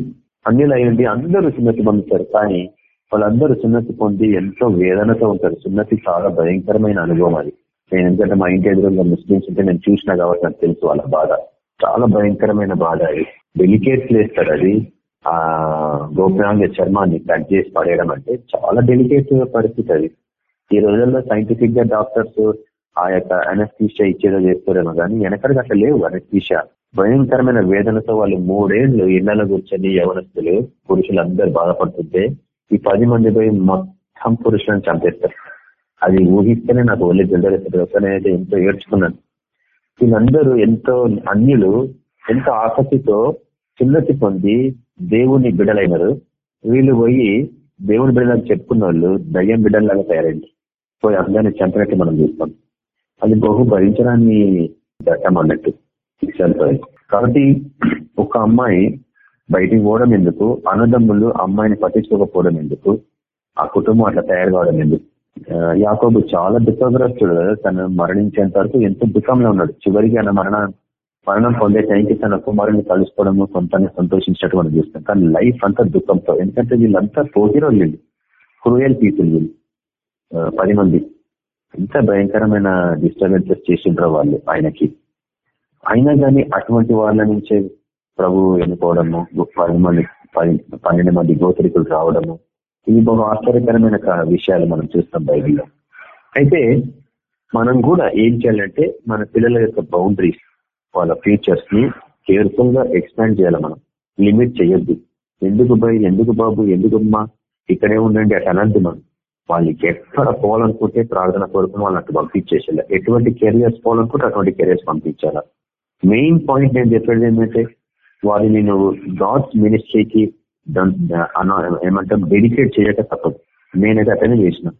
అన్యులు అయ్యండి అందరూ సున్నతి పొందుతారు. కానీ వాళ్ళందరూ సున్నతి పొంది ఎంతో వేదనతో ఉంటారు. సున్నతి చాలా భయంకరమైన అనుభవం అది. నేను ఎందుకంటే మా ఇంటి ఎదురుగా ముస్లింస్ ఉంటే నేను చూసినా కాబట్టి నాకు తెలుసు వాళ్ళ బాధ. చాలా భయంకరమైన బాధ అది. డెలికేట్ చేస్తారు అది. ఆ గోప్రాంగ చర్మాన్ని కట్ చేసి పడేయడం అంటే చాలా డెలికేట్ పరిస్థితి అది. ఈ రోజుల్లో సైంటిఫిక్గా డాక్టర్స్ ఆ యొక్క అనస్థీషియా ఇచ్చేదో చేస్తారేమో కానీ వెనకడికి అట్లా లేవు అనస్థీషియా భయంకరమైన వేదనతో వాళ్ళు మూడేళ్ళు ఇళ్ళలో కూర్చొని యవనస్తులు పురుషులందరూ బాధపడుతుంటే ఈ పది మంది పోయి మొత్తం పురుషులను చంపేస్తారు. అది ఊహిస్తేనే నాకు ఒళ్ళి జల్దరేస్తుంది అయితే ఎంతో ఏడ్చుకున్నాను. వీళ్ళందరూ ఎంతో అన్యులు ఎంతో ఆసక్తితో చిన్నతి పొంది దేవుని బిడ్డలైనరు. వీళ్ళు పోయి దేవుని బిడ్డలకు చెప్పుకున్న వాళ్ళు దయ్యం బిడ్డలాగా తయారైంది. పోయి అందరినీ చంపినట్టు మనం చూస్తాం. అది బహు భరించడాన్ని దట్టం అన్నట్టు కాబట్టి ఒక అమ్మాయి బయటికి పోవడం ఎందుకు? అన్నదమ్ములు అమ్మాయిని పట్టించుకోకపోవడం ఎందుకు? ఆ కుటుంబం అట్లా తయారు కావడం ఎందుకు? యాకోబు చాలా దుఃఖగ్రస్తుడు తను మరణించేంత వరకు ఎంతో దుఃఖంలో ఉన్నాడు. చివరికి ఆయన మరణ మరణం పొందే టైంకి తన కుమారుని కలుసుకోవడము సొంతంగా సంతోషించినట్టు మనం చూస్తాం. కానీ లైఫ్ అంతా దుఃఖంతో ఎందుకంటే వీళ్ళంతా పోటీలో వీళ్ళు క్రూయల్ పీపుల్ వీళ్ళు. పది మంది. ఎంత భయంకరమైన డిస్టర్బెన్సెస్ చేసిండ్రో వాళ్ళు ఆయనకి. అయినా కానీ అటువంటి వాళ్ళ నుంచే ప్రభు ఎన్నుకోవడము పది మంది పన్నెండు మంది గోత్రికులు రావడము ఇవి బహు ఆశ్చర్యకరమైన విషయాలు మనం చూస్తాం బైబిల్లో. అయితే మనం కూడా ఏం చేయాలంటే మన పిల్లల యొక్క బౌండరీస్ వాళ్ళ ఫ్యూచర్స్ని కేర్ఫుల్గా ఎక్స్పాండ్ చేయాలి మనం. లిమిట్ చేయొద్దు. ఎందుకు బై ఎందుకు బాబు? ఎందుకు అమ్మా? ఇక్కడే ఉండండి అటు అనద్దు మనం. వాళ్ళకి ఎక్కడ పోవాలనుకుంటే ప్రార్థన కోరుకుని వాళ్ళని అటు పంపించేసేలా ఎటువంటి కెరియర్స్ పోవాలనుకుంటే అటువంటి కెరియర్స్ పంపించాలా? మెయిన్ పాయింట్ నేను చెప్పేది ఏంటంటే వారిని నువ్వు గాడ్స్ మినిస్ట్రీకి ఏమంటాం డెడికేట్ చేయక తప్పదు. నేనైతే అతనే చేసిన.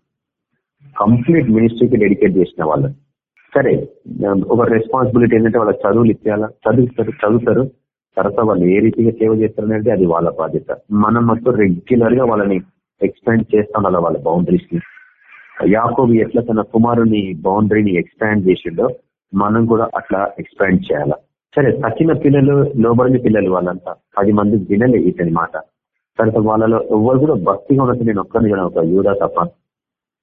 కంప్లీట్ మినిస్ట్రీకి డెడికేట్ చేసిన వాళ్ళని. సరే ఒక రెస్పాన్సిబిలిటీ ఏంటంటే వాళ్ళ చదువులు ఇచ్చేయాలా? చదువుతారు చదువుతారు. తర్వాత వాళ్ళు ఏ రీతిగా సేవ చేస్తారనేది అది వాళ్ళ బాధ్యత. మనం మొత్తం రెగ్యులర్గా వాళ్ళని ఎక్స్పాండ్ చేస్తాం అలా వాళ్ళ బౌండరీస్ని. యాకోబు ఎట్లా తన కుమారుని బౌండరీని ఎక్స్పాండ్ చేసిండో మనం కూడా అట్లా ఎక్స్పాండ్ చేయాలా. సరే తక్కిన పిల్లలు లోబడిన పిల్లలు వాళ్ళంతా పది మంది వినలే ఇతని మాట. తర్వాత వాళ్ళలో ఎవరు కూడా భక్తిగా ఉన్నట్టు నేను ఒక్కరిని కూడా ఒక యూదా తప్ప.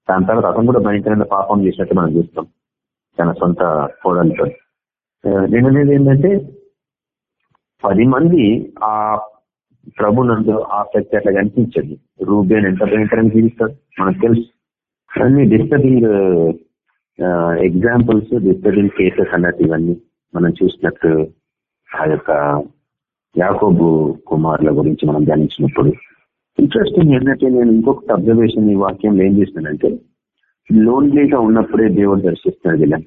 దాని తర్వాత అతను కూడా భయంకరమైన పాపం చేసినట్టు మనం చూస్తాం. తన సొంత కోడలతో. నేను అనేది ఏంటంటే పది మంది ఆ ప్రభు నందు ఆ శక్తి అట్లా కనిపించదు. రూబేన్ ఎంత భయంకరంగా జీవిస్తాడు? మనకు తెలుసు. అన్ని డిస్టర్బింగ్ ఎగ్జాంపుల్స్ డిస్టర్బింగ్ కేసెస్ అన్నట్టు ఇవన్నీ మనం చూసినట్టు ఆ యొక్క యాకోబు కుమార్ల గురించి మనం ధ్యానించినప్పుడు. ఇంట్రెస్టింగ్ ఏంటంటే నేను ఇంకొక అబ్జర్వేషన్ ఈ వాక్యం ఏం చేసినానంటే లోన్లీగా ఉన్నప్పుడే దేవుడు దర్శిస్తున్నాడు ఇలా.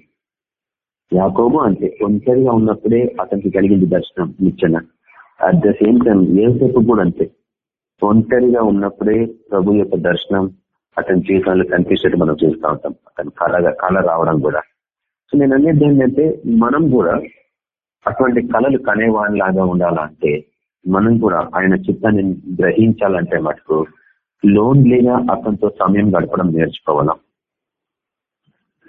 యాకోబు అంతే ఒంటరిగా ఉన్నప్పుడే అతనికి కలిగింది దర్శనం నిచ్చెన. అట్ ద సేమ్ టైం ఏసేపు కూడా అంతే. ఒంటరిగా ఉన్నప్పుడే ప్రభు యొక్క దర్శనం అతని జీవితంలో కనిపించేట్టు మనం చూస్తూ ఉంటాం. అతని కళగా కళ రావడం కూడా. సో నేను అనేది ఏంటంటే మనం కూడా అటువంటి కళలు కనేవాడిలాగా ఉండాలంటే మనం కూడా ఆయన చిత్తాన్ని గ్రహించాలంటే మటుకు లోన్లీగా అతనితో సమయం గడపడం నేర్చుకోవాలా.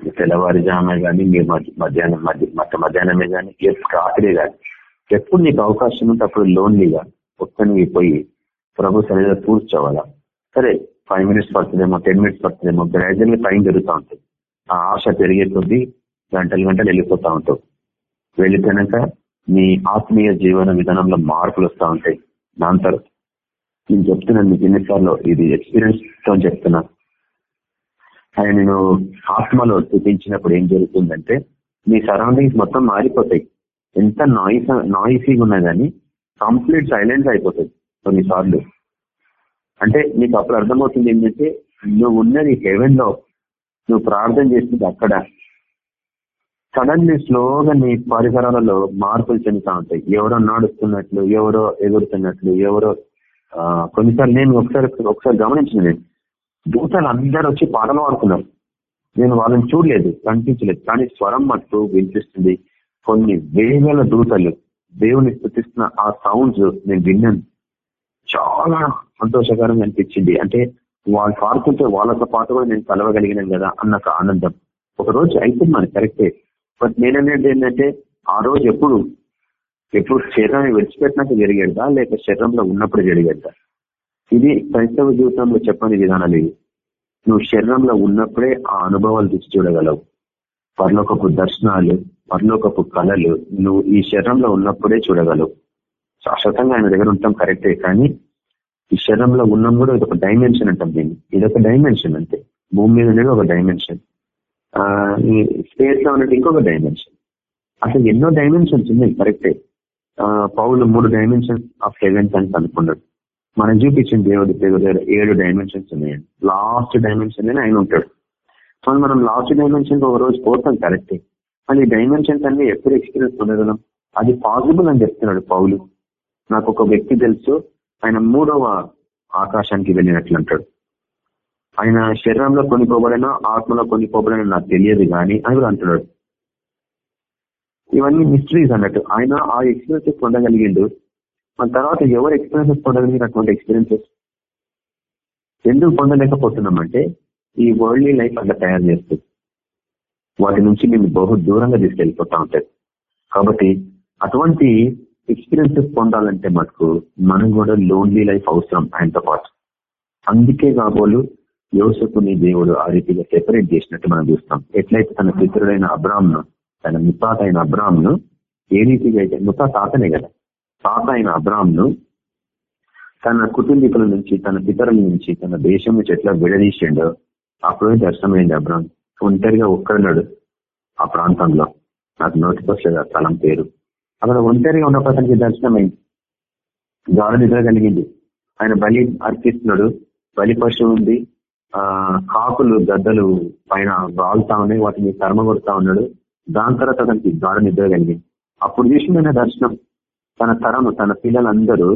తెల్లవారుజామే కానీ మీరు మధ్యాహ్నం మధ్య మధ్యాహ్నమే కానీ రాత్రి కానీ ఎప్పుడు నీకు అవకాశం ఉంటే అప్పుడు లోన్లీగా ఒక్కని పోయి ప్రభు సరిగా కూర్చోవాలా? సరే ఫైవ్ మినిట్స్ పడుతుందేమో టెన్ మినిట్స్ పడుతుందేమో గ్రాడ్యువల్ టైం జరుగుతూ ఉంటుంది. ఆ ఆశ పెరిగే కొద్దీ గంటలు గంటలు వెళ్ళిపోతా ఉంటావు. వెళ్ళిపోయినాక నీ ఆత్మీయ జీవన విధానంలో మార్పులు వస్తూ ఉంటాయి. దాని తర్వాత నేను చెప్తున్నాను మీకు ఎన్నిసార్లు ఇది ఎక్స్పీరియన్స్తో చెప్తున్నా. ఆయనను నేను ఆత్మలో చూపించినప్పుడు ఏం జరుగుతుందంటే మీ సరౌండింగ్స్ మొత్తం మారిపోతాయి. ఎంత నాయిస్ నాయిసీగా ఉన్నా కానీ కంప్లీట్ సైలెన్స్ అయిపోతుంది కొన్నిసార్లు. అంటే నీకు అప్పుడు అర్థమవుతుంది ఏంటంటే నువ్వు ఉన్నది హెవెన్లో నువ్వు ప్రార్థన చేస్తుంది అక్కడ. సడన్లీ స్లోగా నీ పరిసరాలలో మార్పులు చెందుతా ఉంటాయి. ఎవరో నడుస్తున్నట్లు ఎవరో ఎగురుతున్నట్లు ఎవరో కొన్నిసార్లు నేను ఒకసారి ఒకసారి గమనించిన నేను. దూతలు అందరూ వచ్చి పాటలు ఆడుతున్నారు. నేను వాళ్ళని చూడలేదు కనిపించలేదు. కానీ స్వరం మట్టు వినిపిస్తుంది. కొన్ని వేల దూతలు దేవుని స్థుతిస్తున్న ఆ సౌండ్స్ నేను విన్నాను. చాలా సంతోషకరంగా అనిపించింది. అంటే వాళ్ళు పాడుతుంటే వాళ్ళతో పాటు కూడా నేను కలవగలిగినాను కదా అన్న ఆనందం. ఒక రోజు అయిపోయింది మనకి కరెక్టే. బట్ నేననేది ఏంటంటే ఆ రోజు ఎప్పుడు ఎప్పుడు శరీరాన్ని విడిచిపెట్టినాక జరిగేదా లేక శరీరంలో ఉన్నప్పుడు జరిగేదా? ఇది క్రైస్తవ జీవితంలో చెప్పని విధానాలు ఇది నువ్వు శరీరంలో ఉన్నప్పుడే ఆ అనుభవాలు తెచ్చి చూడగలవు. పర్లోకపు దర్శనాలు పర్లోకపు కళలు నువ్వు ఈ శరీరంలో ఉన్నప్పుడే చూడగలవు. శాశ్వతంగా ఆయన దగ్గర ఉంటాం కరెక్టే కానీ ఈ శరీరంలో ఉన్నాం కూడా ఇది ఒక డైమెన్షన్ అంటాం దీన్ని. ఇది ఒక డైమెన్షన్ అంతే. భూమి మీద ఉండేది ఒక డైమెన్షన్ ఈ స్పేస్లో ఉన్నది ఇంకొక డైమెన్షన్ అసలు ఎన్నో డైమెన్షన్స్ ఉన్నాయి కరెక్టే పౌలు మూడు డైమెన్షన్స్ ఆఫ్ హెవెన్స్ అని అనుకున్నాడు. మనం చూపించిన దేవుడి దేవుడు ఏడు డైమెన్షన్స్ ఉన్నాయండి లాస్ట్ డైమెన్షన్ అని ఆయన ఉంటాడు. సో మనం లాస్ట్ డైమెన్షన్ ఒక రోజు పోతాం కరెక్టే మళ్ళీ డైమెన్షన్స్ అన్ని ఎప్పుడు ఎక్స్పీరియన్స్ పొందగలం అది పాసిబుల్ అని చెప్తున్నాడు పౌలు. నాకు ఒక వ్యక్తి తెలుసు ఆయన మూడవ ఆకాశానికి వెళ్ళినట్లు అంటాడు. ఆయన శరీరంలో కొనిపోబడినా ఆత్మలో కొనిపోబడినా నాకు తెలియదు కానీ అని కూడా అంటున్నాడు. ఇవన్నీ మిస్టరీస్ అన్నట్టు. ఆయన ఆ ఎక్స్పీరియన్సెస్ పొందగలిగిండు. మన తర్వాత ఎవరు ఎక్స్పీరియన్సెస్ పొందగలిగినటువంటి ఎక్స్పీరియన్సెస్ ఎందుకు పొందలేకపోతున్నామంటే ఈ వరల్డ్లీ లైఫ్ అట్లా తయారు చేస్తుంది వాటి నుంచి మేము బహు దూరంగా తీసుకెళ్ళిపోతా ఉంటాయి కాబట్టి అటువంటి ఎక్స్పీరియన్సెస్ పొందాలంటే మటుకు మనం కూడా లోన్లీ లైఫ్ అవసరం ఆయనతో పాటు. అందుకే కాబోలు యోసపుని దేవుడు ఆ రీతిగా సెపరేట్ చేసినట్టు మనం చూస్తాం. ఎట్లయితే తన పితరుడైన అబ్రామ్ను తన ముత్తాత అయిన అబ్రామ్ను ఏ రీతిగా అయితే ముత్తా తాతనే కదా తాత అయిన అబ్రామ్ను తన కుటుంబీకుల నుంచి తన పితరుల నుంచి తన దేశం నుంచి ఎట్లా విడదీసిండో అప్పుడే దర్శనమైంది అబ్రామ్. ఒంటరిగా ఒక్కడున్నాడు ఆ ప్రాంతంలో. నాకు నోటికొచ్చలేదు ఆ స్థలం పేరు. అక్కడ ఒంటరిగా ఉన్న అతనికి దర్శనమైంది. గాఢ నిద్ర కలిగింది. ఆయన బలి అర్పిస్తున్నాడు. బలి పశువు ఉంది. ఆ కాకులు గద్దలు పైన రాలుతా ఉన్నాయి. వాటిని కర్మ కొడుతా ఉన్నాడు. దాని తర్వాత అతనికి గాఢ నిద్ర కలిగింది. అప్పుడు చూసిన దర్శనం తన తరం తన పిల్లలందరూ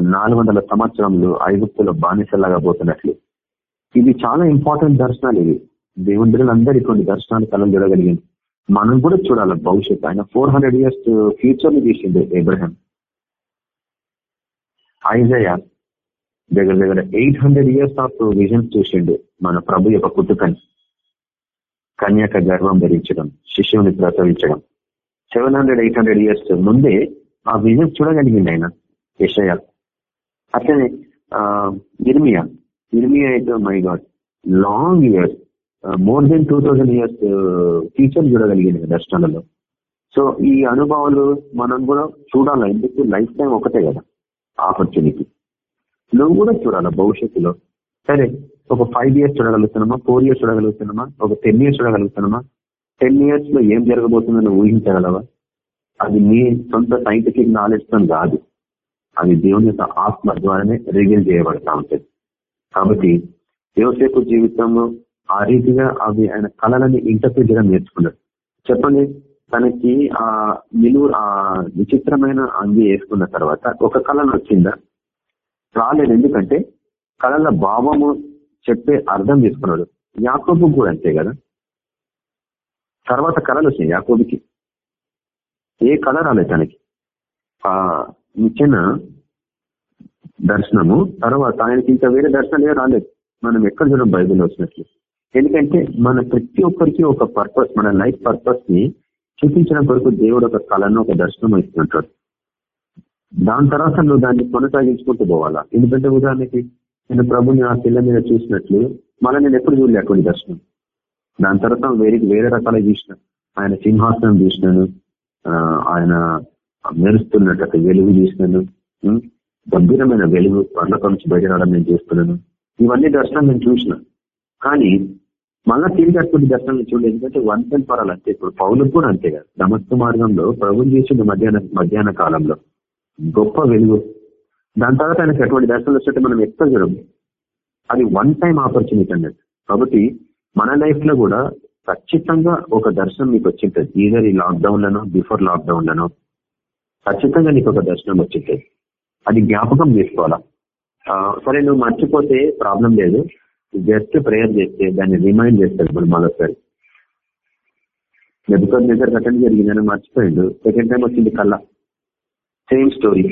నాలుగు వందల సంవత్సరంలో ఐగుప్తులో బానిసలాగా పోతున్నట్లు. ఇది చాలా ఇంపార్టెంట్ దర్శనాలు ఇవి. దేవుని బిడ్డలందరూ కొన్ని దర్శనాలు కలం చూడగలిగింది మనం కూడా చూడాలి భవిష్యత్తు. ఆయన ఫోర్ హండ్రెడ్ ఇయర్స్ ఫ్యూచర్ని తీసింది ఏబ్రహాం. ఐజయ దగ్గర దగ్గర eight hundred years of visions చూసిండు మన ప్రభు యొక్క పుట్టుకని కన్యాక గర్వం ధరించడం శిష్యుని ప్రసవించడం. Seven hundred eight hundred years ముందే ఆ విజన్స్ చూడగలిగింది ఆయన యషయ. అట్లనే ఇర్మియా ఇర్మియా అయితే my God long years more than two thousand years future చూడగలిగింది దర్శనాలలో. సో ఈ అనుభవాలు మనం కూడా చూడాలి ఎందుకు లైఫ్ టైం ఒకటే కదా ఆపర్చునిటీ నువ్వు కూడా చూడాలి భవిష్యత్తులో. సరే ఒక ఫైవ్ ఇయర్స్ చూడగలుగుతున్నామా ఫోర్ ఇయర్స్ చూడగలుగుతున్నామా ఒక టెన్ ఇయర్స్ చూడగలుగుతున్నామా? టెన్ ఇయర్స్లో ఏం జరగబోతుందని ఊహించగలవా? అది మీ సొంత సైంటిఫిక్ నాలెడ్జ్తో కాదు. అది దేవుని యొక్క ఆత్మ ద్వారానే రివీల్ చేయబడతా. ఉంటుంది కాబట్టి యోసేపు జీవితంలో ఆ రీతిగా అవి ఆయన కళలని ఇంటర్ప్రిట్ చేయడం నేర్చుకున్నాడు. చెప్పండి తనకి ఆ నిలువు ఆ విచిత్రమైన అంగి వేసుకున్న తర్వాత ఒక కళను వచ్చిందా? రాలేదు. ఎందుకంటే కళల భావము చెప్పే అర్థం చేసుకున్నాడు యాకోబు కూడా అంతే కదా? తర్వాత కళలు వచ్చినాయి యాకోబుకి. ఏ కళ రాలేదు తనకి ఆ ఇచ్చిన దర్శనము తర్వాత ఆయనకి ఇంకా వేరే దర్శనాలు రాలేదు. మనం ఎక్కడ చూడం బైబిల్ వచ్చినట్లు. ఎందుకంటే మన ప్రతి ఒక్కరికి ఒక పర్పస్ మన లైఫ్ పర్పస్ని చూపించడం కొరకు దేవుడు ఒక కళను ఒక దర్శనం ఇస్తుంటాడు. దాని తర్వాత నువ్వు దాన్ని కొనసాగించుకుంటూ పోవాలా? ఎందుకంటే ఉదాహరణకి నేను ప్రభుని ఆ పిల్ల మీద చూసినట్లు మళ్ళీ నేను ఎప్పుడు చూడలే అటువంటి దర్శనం. దాని తర్వాత వేరే వేరే రకాల చూసిన. ఆయన సింహాసనం చూసినాను ఆయన మెరుస్తున్నట్టు వెలుగు చేసినాను గంభీరమైన వెలుగు పర్లకం నుంచి బయట రావడం నేను చేస్తున్నాను. ఇవన్నీ దర్శనం నేను చూసిన. కానీ మళ్ళా తిరిగి అటువంటి దర్శనం చూడలేదు. ఎందుకంటే వన్ టెన్ పరాలు అంతే. ఇప్పుడు పౌలు కూడా అంతే కదా. సమస్త మార్గంలో ప్రభుత్వం చేసింది మధ్యాహ్న మధ్యాహ్న కాలంలో. గొప్ప వెలుగు. దాని తర్వాత ఆయనకి ఎటువంటి దర్శనం వచ్చినట్టు మనం ఎక్కడ చూడం అది వన్ టైం ఆపర్చునిటీ అన్నట్టు. కాబట్టి మన లైఫ్లో కూడా ఖచ్చితంగా ఒక దర్శనం మీకు వచ్చింటది ఈదర్ ఈ లాక్డౌన్లను బిఫోర్ లాక్డౌన్లను ఖచ్చితంగా నీకు ఒక దర్శనం వచ్చింటది అది జ్ఞాపకం చేసుకోవాలా? సరే నువ్వు మర్చిపోతే ప్రాబ్లం లేదు. జస్ట్ ప్రేయర్ చేస్తే దాన్ని రిమైండ్ చేస్తారు మనం మరోసారి నెబ్బుకొని నిద్ర కట్టడం జరిగిందని మర్చిపోయిండు. సెకండ్ టైం వచ్చింది కల్లా సేమ్ స్టోరీ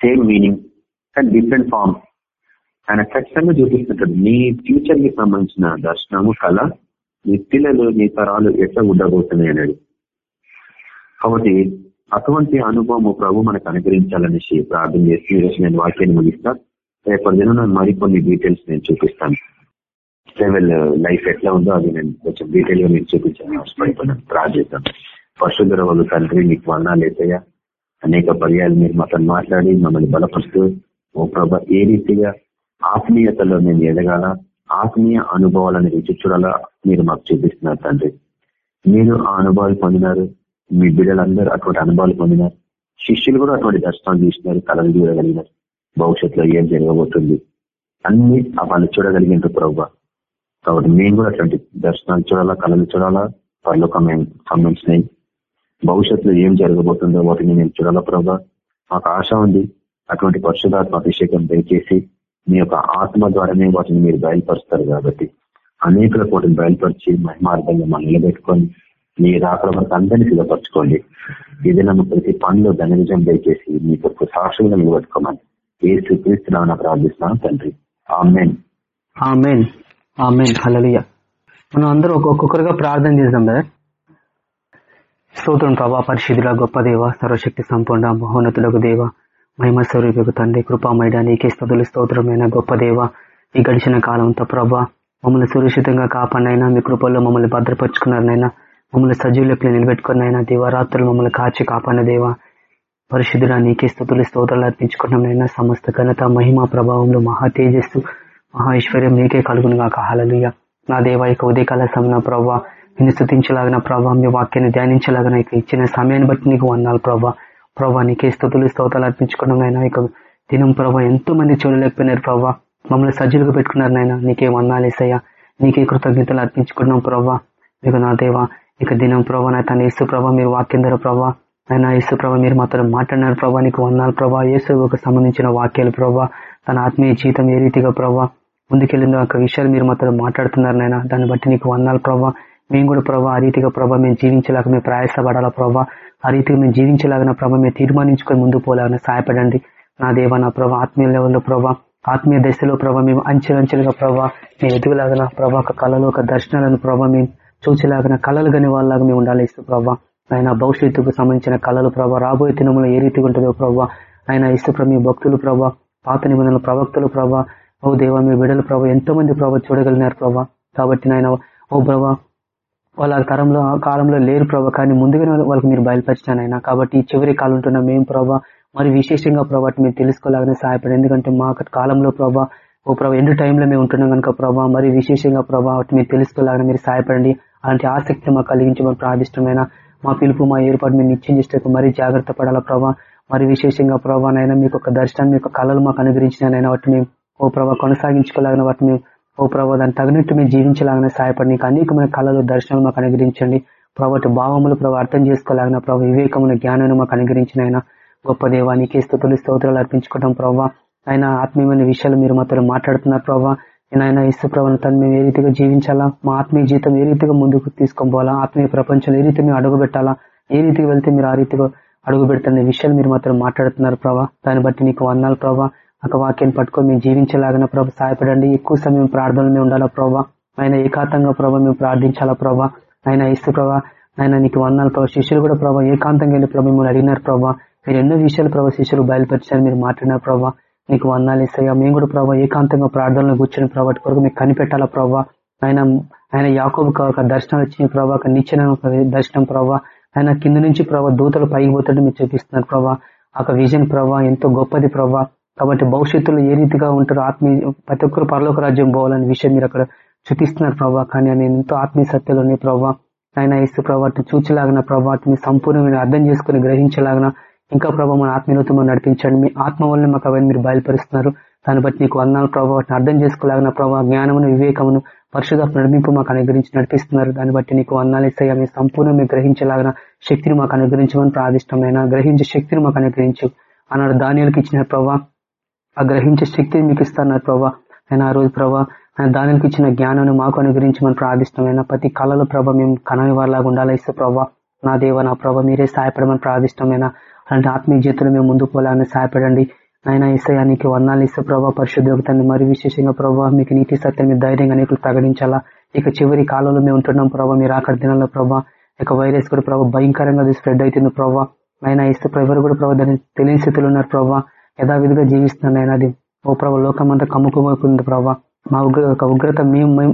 సేమ్ మీనింగ్ కానీ డిఫరెంట్ ఫార్మ్ ఆయన ఖచ్చితంగా చూపిస్తుంటాడు నీ ఫ్యూచర్కి సంబంధించిన దర్శనము కళ నీ పిల్లలు నీ తరాలు ఎట్లా ఉండబోతున్నాయి అన్నాడు కాబట్టి అటువంటి అనుభవం ప్రభు మనకు అనుగ్రహించాలనేసి ప్రార్థన చేసి ఈరోజు నేను వాక్యాన్ని ముగిస్తా. రేపటి దిన మరికొన్ని డీటెయిల్స్ నేను చూపిస్తాను. ట్రావెల్ లైఫ్ uh, ఎట్లా ఉందో అది నేను కొంచెం డీటెయిల్గా మీకు చూపించాను అవసరమైపోయినాను ప్రార్థిస్తాను పశుధర వాళ్ళు తండ్రి మీకు వర్ణాలు వేసాయా అనేక పర్యాలు మీరు మాతో మాట్లాడి మమ్మల్ని బలపరుస్తూ ఓ ప్రభ ఏ రీతిగా ఆత్మీయతలో మేము ఎదగాల? ఆత్మీయ అనుభవాలని రుచి చూడాలా? మీరు మాకు చూపిస్తున్నారు తండ్రి. మీరు ఆ అనుభవాలు పొందినారు. మీ బిడ్డలందరూ అటువంటి అనుభవాలు పొందినారు. శిష్యులు కూడా అటువంటి దర్శనాలు తీసినారు కళలు చూడగలిగినారు. భవిష్యత్తులో ఏం జరగబోతుంది? అన్ని వాళ్ళు చూడగలిగినారు ప్రభు. కాబట్టి మేము కూడా అటువంటి దర్శనాలు చూడాలా కళలు చూడాలా? పరలోకం సంబంధించినవి. భవిష్యత్తులో ఏం జరగబోతుందో వాటిని మేము చూడాలా ప్రభా. మాకు ఆశ ఉంది. అటువంటి పరిశుధాత్మ అభిషేకం దయచేసి మీ యొక్క ఆత్మ ద్వారానే వాటిని మీరు బయలుపరుస్తారు కాబట్టి అనేకుల వాటిని బయలుపరిచి మహిమార్థంగా మనం నిలబెట్టుకొని మీ రాకడ వరకు అందరినీ సిద్ధపరచుకోండి. ఏదైనా ప్రతి పనులు ధనవిజయం దయచేసి మీ కొరకు సాక్షులుగా నిలబెట్టుకోమని ఏ స్వీకరిస్తున్నామని ప్రార్థిస్తున్నాను తండ్రి. ఆమెన్. ఆమెన్. ఆమెన్. హలలియ మనం అందరూ ఒక్కొక్కరుగా ప్రార్థన చేద్దాం కదా స్తోత్రం ప్రభా పరిశుద్ధుల గొప్ప దేవ సర్వశక్తి సంపూర్ణ మహోన్నతులకు దేవ. మహిమ స్వరూపకు తండ్రి కృపామయడ నీకే స్థుతులు స్తోత్రమైన గొప్ప దేవ ఈ గడిచిన కాలంతో ప్రభా మమ్మల్ని సురక్షితంగా కాపాడినైనా మీ కృపల్లో మమ్మల్ని భద్రపరుచుకున్నారనైనా మమ్మల్ని సజీవులకు నిలబెట్టుకున్నైనా దివారాత్రులు మమ్మల్ని కాచి కాపాడిన దేవ పరిశుద్ధుడా నీకే స్థుతులు స్తోత్రాలు అర్పించుకున్నామైనా సమస్త ఘనత మహిమ ప్రభావంలో మహా తేజస్సు మహా ఐశ్వర్యం నీకే కలుగునుగా కాహాలలుయ నా దేవ ఇక ఉదయకాల సమన ప్రభావ నిన్ను స్థుతించలాగిన ప్రభావ మీ వాక్యాన్ని ధ్యానించలాగిన ఇక ఇచ్చిన సమయాన్ని బట్టి నీకు వందాలు ప్రభావ ప్రభా నీకే స్థుతులు స్తోతాలు అర్పించుకున్నాం నాయన. ఇక దినం ప్రభా ఎంతో మంది చూడలేకపోయినారు ప్రభా. మమ్మల్ని సజ్జలుగా పెట్టుకున్నారు నాయన. నీకే వందాలు వేసయ్యా నీకే కృతజ్ఞతలు అర్పించుకున్నాం ప్రభా. మీకు నా దేవ ఇక దినం ప్రభా నా తన యేసు ప్రభా మీరు వాక్యం ధర ప్రభా. ఆయన యేసు ప్రభా మీరు మాత్రం మాట్లాడినారు ప్రభా. నీకు వందాలు ప్రభా. యేసుకు సంబంధించిన వాక్యాలు ప్రభా. తన ఆత్మీయ జీవితం ఏ రీతిగా ప్రభా. ముందుకెళ్ళిందో ఒక విషయాలు మీరు మాత్రం మాట్లాడుతున్నారు నాయన. దాన్ని బట్టి నీకు వందాలు ప్రభా. మేము కూడా ప్రభా ఆ రీతిగా ప్రభా మేము జీవించలేక మేము ప్రయాసపడాలా ప్రభా. ఆ రీతిగా మేము జీవించలాగిన ప్రభా మేము తీర్మానించుకొని ముందు పోలాగిన సహాయపడండి. నా దేవ నా ప్రభా ఆత్మీయ లెవెల్లో ప్రభా ఆత్మీయ దశలో ప్రభా మేము అంచెలంచెలుగా ప్రభా మేము ఎదుగులాగిన ప్రభా ఒక కళలో ఒక దర్శనాలను ప్రభా మేము చూచేలాగిన కళలు కాని వాళ్ళలాగా మేము ఉండాలి ఇస్తూ ప్రభా. ఆయన భవిష్యత్తుకు సంబంధించిన కళలు ప్రభా రాబోయే తినములో ఏ రీతిగా ఉంటుందో ప్రభా. ఆయన ఇస్తూ మీ భక్తులు ప్రభా పాత నిబంధనల ప్రవక్తలు ప్రభా. ఓ దేవ మీ బిడలు ప్రభా ఎంతో మంది ప్రభా చూడగలిగినారు ప్రభా. కాబట్టి నాయన ఓ ప్రభా వాళ్ళ తరంలో ఆ కాలంలో లేరు ప్రభా కానీ ముందుగానే వాళ్ళకి మీరు బయలుపరిచానైనా. కాబట్టి చివరి కాలం ఉంటున్న మేము ప్రభా మరి విశేషంగా ప్రభా మీరు తెలుసుకోలేగానే సహాయపడి ఎందుకంటే మా కాలంలో ప్రభా ఓ ప్రభా ఎండు టైంలో మేము ఉంటున్నాం కనుక ప్రభా మరి విశేషంగా ప్రభా వాటి మీరు తెలుసుకోలేగానే మీరు సహాయపడండి. అలాంటి ఆసక్తి మాకు కలిగించమని ప్రార్థిష్టమైన మా పిలుపు మా ఏర్పాటు మేము నిత్యం చేసేకు మరీ జాగ్రత్త పడాలా ప్రభా. మరి విశేషంగా ప్రభావ నైనా మీకు ఒక దర్శనాన్ని మీకు కళలు మాకు అనుగ్రహించినైనా వాటిని ఓ ప్రభా కొనసాగించుకోలేగిన వాటిని ఓ ప్రభా దాన్ని తగినట్టు మేము జీవించలాగానే సహాయపడి నీకు అనేకమైన కళలు దర్శనాలు మాకు అనుగ్రహించండి. ప్రభుత్వ భావములు ప్రభావ అర్థం చేసుకోలేగిన ప్రభావ వివేకమైన జ్ఞానాన్ని మాకు అనుగ్రహించిన ఆయన గొప్ప దేవానికి స్థుతులు స్తోత్రాలు అర్పించుకోవడం ప్రభావ ఆయన ఆత్మీయమైన విషయాలు మీరు మాతో మాట్లాడుతున్నారు ప్రభావ ఆయన ఇసు ప్రభావం తను మేము ఏ రీతిగా జీవించాలా? మా ఆత్మీయ జీవితం ఏ రీతిగా ముందుకు తీసుకొని పోవాలా ఆత్మీయ ప్రపంచంలో ఏ రీతి మేము అడుగు పెట్టాలా ఏ రీతికి వెళ్తే మీరు ఆ రీతిగా అడుగు పెడుతున్న విషయాలు మీరు మాత్రం మాట్లాడుతున్నారు ప్రభావ దాన్ని బట్టి నీకు వందాలు ప్రభావ ఒక వాక్యాన్ని పట్టుకొని మేము జీవించలాగిన ప్రభావ సహాయపడండి. ఎక్కువ సమయం ప్రార్థనలు మేము ఉండాలా ప్రభావ ఆయన ఏకాంతంగా ప్రభావ మేము ప్రార్థించాలా ప్రభావ ఆయన ఇస్తు ప్రభా ఆయన నీకు వందాలు ప్రభావ శిష్యులు కూడా ప్రభావ ఏకాంతంగా వెళ్ళి ప్రభావ మిమ్మల్ని అడిగినారు ప్రభావ మీరు ఎన్నో విషయాలు ప్రభావ శిష్యులు బయలుపరిచారు మీరు మాట్లాడినారు ప్రభావ నీకు వందాలు ఇస్తాయా మేము కూడా ప్రభావ ఏకాంతంగా ప్రార్థనలో కూర్చొని ప్రభావ కొరకు మీకు కనిపెట్టాలా ప్రభావ ఆయన ఆయన యాకోబు ఒక దర్శనం వచ్చిన ప్రభావ ఒక నిచ్చిన దర్శనం ప్రభావ ఆయన కింద నుంచి ప్రభావ దూతలు పైకి పోతుంటే మీరు చూపిస్తున్నారు ప్రభావ ఒక విజన్ ప్రభావ ఎంతో గొప్పది ప్రభావ కాబట్టి భవిష్యత్తులో ఏ రీతిగా ఉంటారో ఆత్మీయ ప్రతి ఒక్కరు పరలోక రాజ్యం పోవాలనే విషయం మీరు అక్కడ చూపిస్తున్నారు ప్రభావ కానీ నేను ఎంతో ఆత్మీయ సత్యాలు ఉన్నాయి ప్రభావ ఆయన ఇస్తు ప్రభావం చూచలాగిన ప్రభావాన్ని సంపూర్ణమైన అర్థం చేసుకుని గ్రహించలాగిన ఇంకా ప్రభావ మన ఆత్మీయతో మనం నడిపించండి. మీ ఆత్మ వల్ల మాకు అవన్నీ మీరు బయలుపరుస్తున్నారు. దాన్ని బట్టి నీకు వందాల ప్రభావాన్ని అర్థం చేసుకోలేగిన ప్రభావ జ్ఞానమును వివేకమును పరిశుధ నడిపింపు మాకు అనుగ్రహించి నడిపిస్తున్నారు. దాన్ని బట్టి నీకు వందాలు ఇస్తాయి. మీ సంపూర్ణ గ్రహించలాగిన శక్తిని మాకు అనుగ్రహించమని ప్రాదిష్టమైన గ్రహించే శక్తిని మాకు అనుగ్రహించు. అన్నాడు ధాన్యాలకు ఇచ్చిన ప్రభావ ఆ గ్రహించే శక్తిని మీకు ఇస్తాన్నారు ప్రభా. ఆయన ఆ రోజు ప్రభా ఆయన దానికి ఇచ్చిన జ్ఞానాన్ని మాకు అనుగ్రహించమని ప్రార్థిష్టమైన ప్రతి కళలో ప్రభ మేము కనవి వారిలాగా ఉండాలి ఇస్తే ప్రభా. నా దేవ నా ప్రభ మీరే సహాయపడమని ప్రార్థిష్టమైన అలాంటి ఆత్మీయ జీవితంలో మేము ముందుకు పోలాలని సహాయపడండి. ఆయన ఇసయానికి వర్ణాలు ఇస్తే ప్రభావ పరిశుద్ధి మరి విశేషంగా ప్రభావ మీకు నీతి సత్యం మీద ధైర్యంగా నీకు ప్రకటించాలా. ఇక చివరి కాలంలో మేము ఉంటున్నాం ప్రభావ మీరు అక్కడ దినాల్లో ప్రభావ ఇక వైరస్ కూడా ప్రభావ భయంకరంగా స్ప్రెడ్ అవుతుంది ప్రభావ ఆయన ఇస్తే ఎవరు కూడా ప్రభావ దాన్ని తెలియని స్థితిలో ఉన్నారు ప్రభావ యథావిధిగా జీవిస్తున్నాను అది ఓ ప్రభ లోకం అంతా కమ్ముకుపోతుంది ప్రభావ మా ఉగ్ర ఒక ఉగ్రత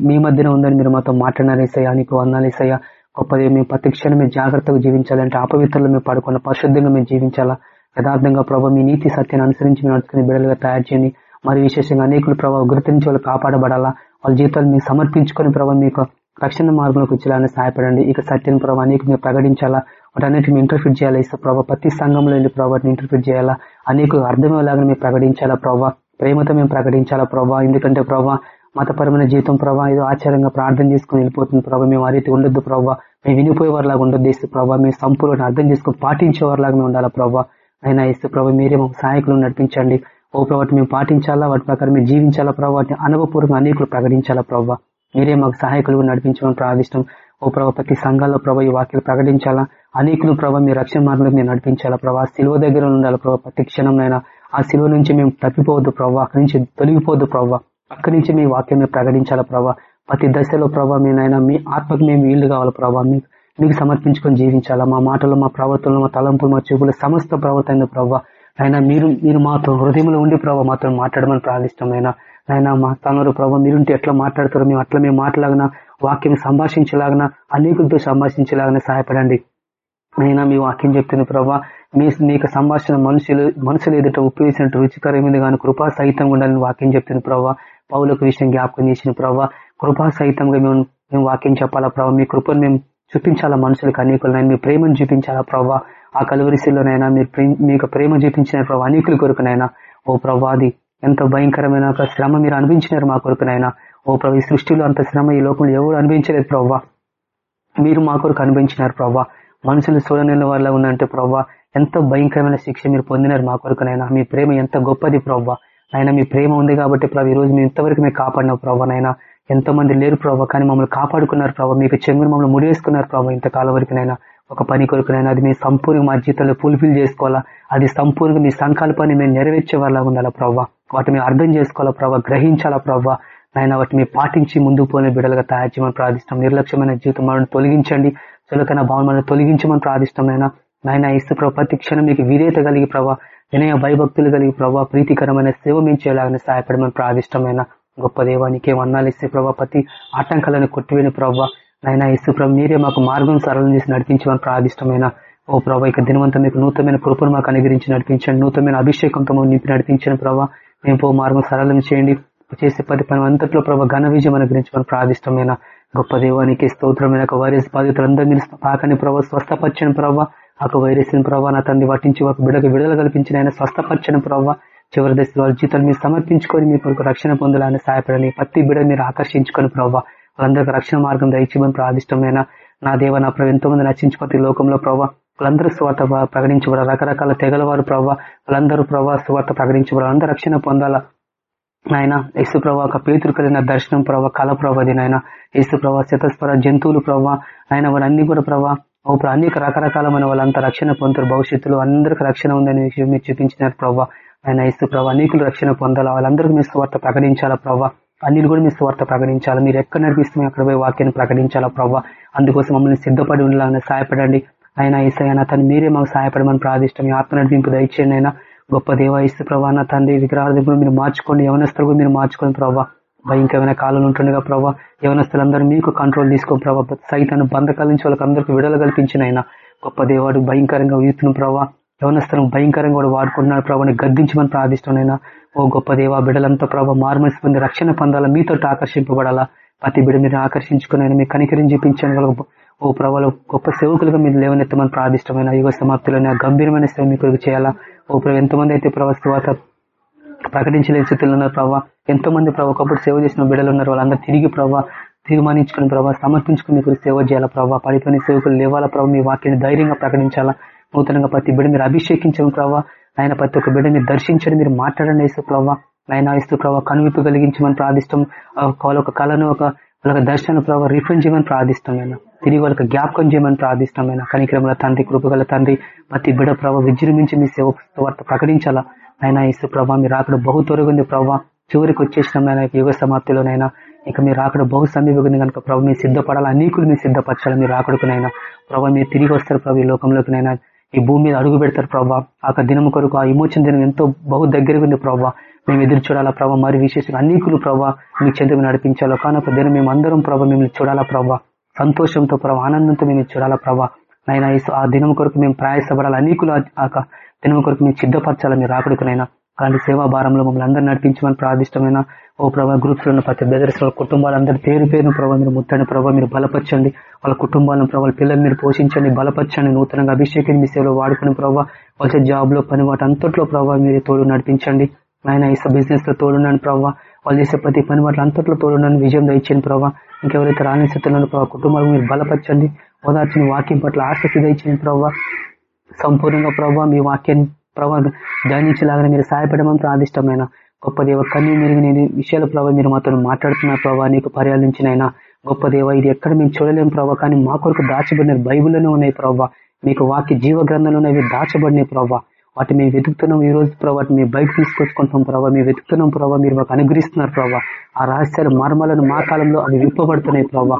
మీ మధ్యన ఉందని మీరు మాతో మాట్లాడారేసయ్యా నీకు వందాలు ఇసయ్యా గొప్పది మేము ప్రతి క్షణం మేము జాగ్రత్తగా జీవించాలంటే అపవిత్రలు మేము పడుకున్న పరిశుద్ధంగా మేము జీవించాలా? యథార్థంగా ప్రభావ మీ నీతి సత్యాన్ని అనుసరించి మేము నడుచుకుని బిడలుగా తయారు చేయండి. మరి విశేషంగా అనేకులు ప్రభావ ఉగ్రత నుంచి వాళ్ళు కాపాడబడాలా? వాళ్ళ జీవితాలు మీకు సమర్పించుకొని ప్రభావ మీకు రక్షణ మార్గంలోకి వచ్చేలాగా సహాయపడండి. ఇక సత్యం ప్రభావ అనేక మీరు ప్రకటించాలా? వాటన్నిటిని మేము ఇంటర్ఫిట్ చేయాలా? ఇస్తే ప్రభావ ప్రతి సంఘంలో వెళ్ళి ప్రభావం ఇంటర్ఫిట్ చేయాలా? అనేక అర్థమయ్యేలాగా మేము ప్రకటించాలా ప్రభావ ప్రేమతో మేము ప్రకటించాలా ప్రభావ ఎందుకంటే ప్రభావ మతపరమైన జీవితం ప్రభావ ఏదో ఆచారంగా ప్రార్థన చేసుకుని వెళ్ళిపోతుంది ప్రభావ మేము ఆ రీతి ఉండొద్దు ప్రభావ మేము వినిపోయేవారిలాగా ఉండొద్దు ఇస్తే ప్రభావ మేము సంపూర్ణ అర్థం చేసుకుని పాటించేవారిలాగా మేము ఉండాలా ప్రభావ అయినా ఇస్తే ప్రభావ మీరే మాకు సహాయకులు నడిపించండి. ఓ ప్రభావం మేము పాటించాలా? వాటి ప్రకారం మేము జీవించాలా ప్రభావ అనుభవపూర్వకంగా అనేకులు ప్రకటించాలా ప్రభావ మీరే మాకు సహాయకులు నడిపించమని ప్రార్థిష్టం. ఓ ప్రభావ ప్రతి సంఘాల్లో ప్రభావ ఈ వాక్యలు ప్రకటించాలా? అనేకులు ప్రభావ మీ రక్షణ మార్గంలో మీరు నడిపించాలా ప్రభావ శిలువ దగ్గర ఉండాలి ప్రభావ ప్రతి క్షణంలో ఆ శిలువ నుంచి మేము తప్పిపోవద్దు ప్రభావ అక్కడి నుంచి తొలగిపోవద్దు ప్రభావ అక్కడి నుంచి మీ వాక్యం మేము ప్రకటించాలా ప్రభావ ప్రతి దశలో ప్రభావ మీనైనా మీ ఆత్మకు మేము వీళ్ళు కావాలి ప్రభావ మీకు మీకు సమర్పించుకొని జీవించాలా? మా మాటలు మా ప్రవర్తనలు మా తలంపులు మా చూపులు సమస్త ప్రవర్తన ప్రభావ అయినా మీరు మీరు మాతో హృదయంలో ఉండి ప్రభావ మాతో మాట్లాడమని ప్రార్థిష్టమైన ఆయన మా తమరు ప్రభావ మీరుంటే ఎట్లా మాట్లాడతారో మేము అట్లా మేము మాట్లాడినా వాక్యం సంభాషించలాగన అనేకులతో సంభాషించలాగన సహాయపడండి. అయినా మీ వాక్యం చెప్తుంది ప్రభా మీ మీకు సంభాషణ మనుషులు మనుషులు ఎదుట ఉపయోగించినట్టు రుచికరమైంది కానీ కృపా సహితంగా ఉండాలని వాక్యం చెప్తుంది ప్రభావ పౌలకు విషయం జ్ఞాపకం చేసిన ప్రభావ కృపా సహితంగా మేము మేము వాక్యం చెప్పాలా ప్రభావ మీ కృపను మేము చూపించాలా మనుషులకు అనేకులనైనా? మీ ప్రేమను చూపించాలా ప్రభావ ఆ కలువరిశిలోనైనా మీరు మీకు ప్రేమ చూపించిన ప్రభావ అనేకుల కొరకునైనా? ఓ ప్రభాది ఎంత ఎంతో భయంకరమైన ఒక శ్రమ మీరు అనిపించినారు మా కొరకునైనా? ఓ ప్రభు ఈ సృష్టిలో అంత శ్రమ ఈ లోకంలో ఎవరు అనిపించలేదు ప్రవ్వా మీరు మా కొరకు అనిపించినారు ప్రవ్వా మనుషులు చూడని వాళ్ళ ఉన్నంటే ప్రవ్వా ఎంతో భయంకరమైన శిక్ష మీరు పొందినారు మా కొరకునైనా. మీ ప్రేమ ఎంత గొప్పది ప్రవ్వా. ఆయన మీ ప్రేమ ఉంది కాబట్టి ప్రభు ఈ రోజు మేము ఇంతవరకు మేము కాపాడినావు ప్రవ్వనైనా ఎంతో మంది లేరు ప్రభావ కానీ మమ్మల్ని కాపాడుకున్నారు ప్రభావ మీకు చెంగుని మమ్మల్ని ముడివేసుకున్నారు ప్రభావ ఇంతకాలం వరకునైనా. ఒక పని కొరకునైనా అది మీ సంపూర్ణ మా జీవితంలో ఫుల్ఫిల్ చేసుకోవాలా? అది సంపూర్ణంగా మీ సంకల్పాన్ని మేము నెరవేర్చే వాళ్ళ ఉండాలా ప్రభావ వాటిని మేము అర్థం చేసుకోవాలా ప్రభావ గ్రహించాలా ప్రభావ ఆయన వాటిని పాటించి ముందు పోయిన బిడ్డలుగా తయారు చేయమని ప్రార్థిస్తాం నిర్లక్ష్యమైన జీవితం మనం తొలగించండి. చులకన భావన తొలగించమని ప్రార్థిష్టమైన నాయన ఇసు ప్రభావ ప్రతి క్షణం మీకు విధేత కలిగి ప్రభావ వినయ భయభక్తులు కలిగి ప్రభావ ప్రీతికరమైన సేవ మేము చేయలాగానే సహాయపడమని ప్రార్థిష్టమైన గొప్ప దేవానికి వందాలు ఇస్తే ప్రభావ ప్రతి ఆటంకాలను కొట్టివేని ప్రభావ నాయన ఇసు ప్రభు మీరే మాకు మార్గం సరళం చేసి నడిపించమని ప్రార్థిష్టమైన ఓ ప్రభావ ఇక దినవంతం మీకు నూతనమైన కృపను మాకు అనుగ్రహించి నడిపించండి. నూతనమైన అభిషేకంతో నింపి నడిపించిన ప్రభావ మేము పో మార్గం సరళం చేయండి. చేసే పది పని అంతట్లో ప్రభావ ఘన విజయం అనుగ్రహించమని ప్రార్థిష్టమైన గొప్ప దేవానికి స్తోత్రమైన ఒక వైరస్ బాధితులందరూ మీరు పాకని ప్రభావ స్వస్థపచ్చని ప్రభావ ఒక వైరస్ ప్రభావ నా తండ్రి పట్టించి ఒక బిడకు విడుదల కల్పించిన ఆయన స్వస్థపచ్చని ప్రభావ చివరి దశలో జీతాలు మీరు సమర్పించుకొని మీ కొరకు రక్షణ పొందాలని సహాయపడని ప్రతి బిడ మీరు ఆకర్షించుకొని ప్రభావ వాళ్ళందరికీ రక్షణ మార్గం దయచేయమని ప్రాదిష్టమైన నా దేవ నా ప్రభు ఎంతో మంది నచ్చించుకోతి లోకంలో ప్రభావ వాళ్ళందరూ స్వార్థ ప్రకటించబడాలి రకరకాల తెగల వారు ప్రభావ వాళ్ళందరూ ప్రభావ స్వార్థ ప్రకటించబడాలి అందరూ రక్షణ పొందాలా. నాయన యేసు ప్రభా ఒక పేతురు కలిగిన దర్శనం ప్రభావ కళ ప్రభాది నాయన. యేసు ప్రభా శతస్వర జంతువులు ప్రభావ ఆయన వారన్ని కూడా ప్రభావ ఓ అనేక రకరకాలమైన వాళ్ళంతా రక్షణ పొందుతారు. భవిష్యత్తులో అందరికి రక్షణ ఉందని విషయం మీరు చూపించినారు ప్రభావ ఆయన యేసు ప్రభా అనేకులు రక్షణ పొందాలా? వాళ్ళందరికీ మీ స్వార్థ ప్రకటించాలా ప్రభావ అన్ని కూడా మీ స్వార్థ ప్రకటించాలా? మీరు ఎక్కడ నడిపిస్తే అక్కడ పోయి వాక్యాన్ని ప్రకటించాలా ప్రభావ అందుకోసం మమ్మల్ని సిద్ధపడి ఉండాలని సహాయపడండి. ఆయన ఈసైనా తను మీరే మాకు సహాయపడమని ప్రార్థిష్టం. మీ ఆత్మ నడిపింపు దయచేయండి అయినా గొప్ప దేవ ఇస్తు ప్రభా నా తండ్రి విగ్రహాలు మీరు మార్చుకోండి యవనస్తులు మీరు మార్చుకోండి ప్రభావ భయంకరమైన కాలంలో ఉంటుండగా ప్రభావ యవనస్తులందరూ మీకు కంట్రోల్ తీసుకో ప్రభావ సైతాన్ని బంధకాల నుంచి వాళ్ళకి అందరికీ విడుదల కల్పించిన ఆయన. గొప్ప దేవాడు భయంకరంగా వీస్తున్న ప్రభావ యవనస్తులను భయంకరంగా కూడా వాడుకుంటున్నారు ప్రభావం గద్దించమని ప్రార్థిష్టమైనా ఓ గొప్ప దేవ బిడలంతా ప్రభావ మార్మల్సి పొంది రక్షణ పొందాలా? మీతో ఆకర్షింపబడాలా? ప్రతి బిడ్డ మీరు ఆకర్షించుకుని మీ కనికరిని చూపించండి. వాళ్ళకు ఓ ప్రభావ గొప్ప సేవకులుగా మీరు లేవనెత్తమని ప్రార్థిష్టమైన యుగ సమాప్తిలోనే గంభీరమైన సేవ మీకు చేయాలా? ఓ ప్రభు ఎంతమంది అయితే ప్రభావ ప్రకటించలేని స్థితిలో ఉన్నారు ప్రభావ. ఎంతో మంది ప్రభావ ఒకప్పుడు సేవ చేసిన బిడ్డలు ఉన్నారు. వాళ్ళందరూ తిరిగి ప్రభావ తీర్మానించుకుని ప్రభావ సమర్పించుకుని మీకు సేవ చేయాలా ప్రభావ? పడిపోయిన సేవకులు లేవాలా ప్రభావ? మీ వాక్యాన్ని ధైర్యంగా ప్రకటించాలా? నూతనంగా ప్రతి బిడ్డ మీరు అభిషేకించడం ప్రభావ. ఆయన ప్రతి ఒక్క బిడ్డ మీరు దర్శించండి మీరు మాట్లాడండి వేసు ప్రభావ. ఆయన ఇస్తూ ప్రభావ కనువిప్పు కలిగించమని ప్రార్థిస్తాం వాళ్ళ ఒక కళను ఒక వాళ్ళకి దర్శన ప్రభావ రిఫండ్ చేయమని ప్రార్థిస్తాం నేను తిరిగి వాళ్ళకి జ్ఞాపకం చేయమని ప్రార్థిస్తాం ఆయన కనిక్రమల తండ్రి కృపగల తండ్రి ప్రతి బిడ ప్రభావ విజృంభించి మీ సేవ వార్త ప్రకటించాలా? నైనా ఇసు ప్రభావ మీరు అక్కడ బహు తొరగుంది ఉంది ప్రభావ చివరికి వచ్చేసిన ఆయన యుగ సమాప్తిలోనైనా ఇక మీరు అక్కడ బహు సమీపంగా కనుక ప్రభు మీరు సిద్ధపడాలి? అనేకులు మీరు సిద్ధపరచాలి మీరు ఆకడుకునైనా ప్రభావ మీరు తిరిగి వస్తారు ప్రభు ఈ లోకంలోకినైనా ఈ భూమి మీద అడుగు పెడతారు ప్రభావ ఆ దినం కొరకు ఆ విమోచన దినం ఎంతో బహు దగ్గరగా ఉంది ప్రభావ మేము ఎదురు చూడాలా ప్రభావ మరి విశేషంగా అనేకులు ప్రభావ మీ చెందుకు నడిపించాలో? కానీ ఒక దినం మేము అందరం ప్రభావ మిమ్మల్ని చూడాలా ప్రభావ సంతోషంతో ప్రభా ఆనందంతో మేము చూడాలా ప్రభావ నైనా ఆ దినం కొరకు మేము ప్రయాసపడాలి అనేకులు ఆ దినం కొరకు మేము సిద్ధపరచాలి మీరు ఆకడుకునైనా అలాంటి సేవా భారంలో మమ్మల్ని అందరూ నడిపించమని ప్రార్థిష్టమైన ఓ ప్రభా గ్రూప్స్లో ఉన్న ప్రతి బెదర్స్ వాళ్ళ కుటుంబాలందరూ పేరు పేరును ప్రభావ మీరు ముట్టండి ప్రభావ మీరు బలపరచండి. వాళ్ళ కుటుంబాలను ప్రభావ పిల్లలు మీరు పోషించండి బలపరచండి నూతనంగా అభిషేకం మీ సేవలో వాడుకుని ప్రభావ వాళ్ళ జాబ్లో పని వాటి అంతట్లో ప్రభావ మీరు తోడు నడిపించండి. ఆయన ఇస బిజినెస్లో తోడున్నాను ప్రభావ వాళ్ళు చేసే ప్రతి పని వాటి అంతట్లో తోడు విజయం దయచేయండి ప్రభావ ఇంకెవరైతే రాని స్థితిలో ప్రభావ కుటుంబాలు మీరు బలపరచండి. ఓదార్చిన వాక్యం పట్ల ఆసక్తి దయచేయండి ప్రభావ సంపూర్ణంగా ప్రభావ మీ వాక్యాన్ని ప్రభావ ధ్యానించలాగానే మీరు సహాయపడమని ప్రాదిష్టమైన గొప్ప దేవ కన్నీ మెరుగు విషయాల ప్రభావ మీరు మాతో మాట్లాడుతున్న ప్రభావ నీకు పర్యాలించినైనా గొప్ప దేవ ఇది ఎక్కడ మేము చూడలేము ప్రభావ కానీ మా కొరకు దాచబడిన బైబుల్లోనే ఉన్నాయి ప్రభావ మీకు వాక్య జీవ గ్రంథంలోనే అవి దాచబడినాయి ప్రభావ వాటి మేము వెతుకుతున్నాం. ఈ రోజు ప్రభావ వాటిని మేము బయట తీసుకొచ్చుకుంటాం ప్రభావ మేము వెతుకుతున్నాం ప్రభావ మీరు మాకు అనుగ్రహిస్తున్నారు ప్రభావ ఆ రహస్యాలు మర్మాలను మా కాలంలో అవి విప్పబడుతున్నాయి ప్రభావ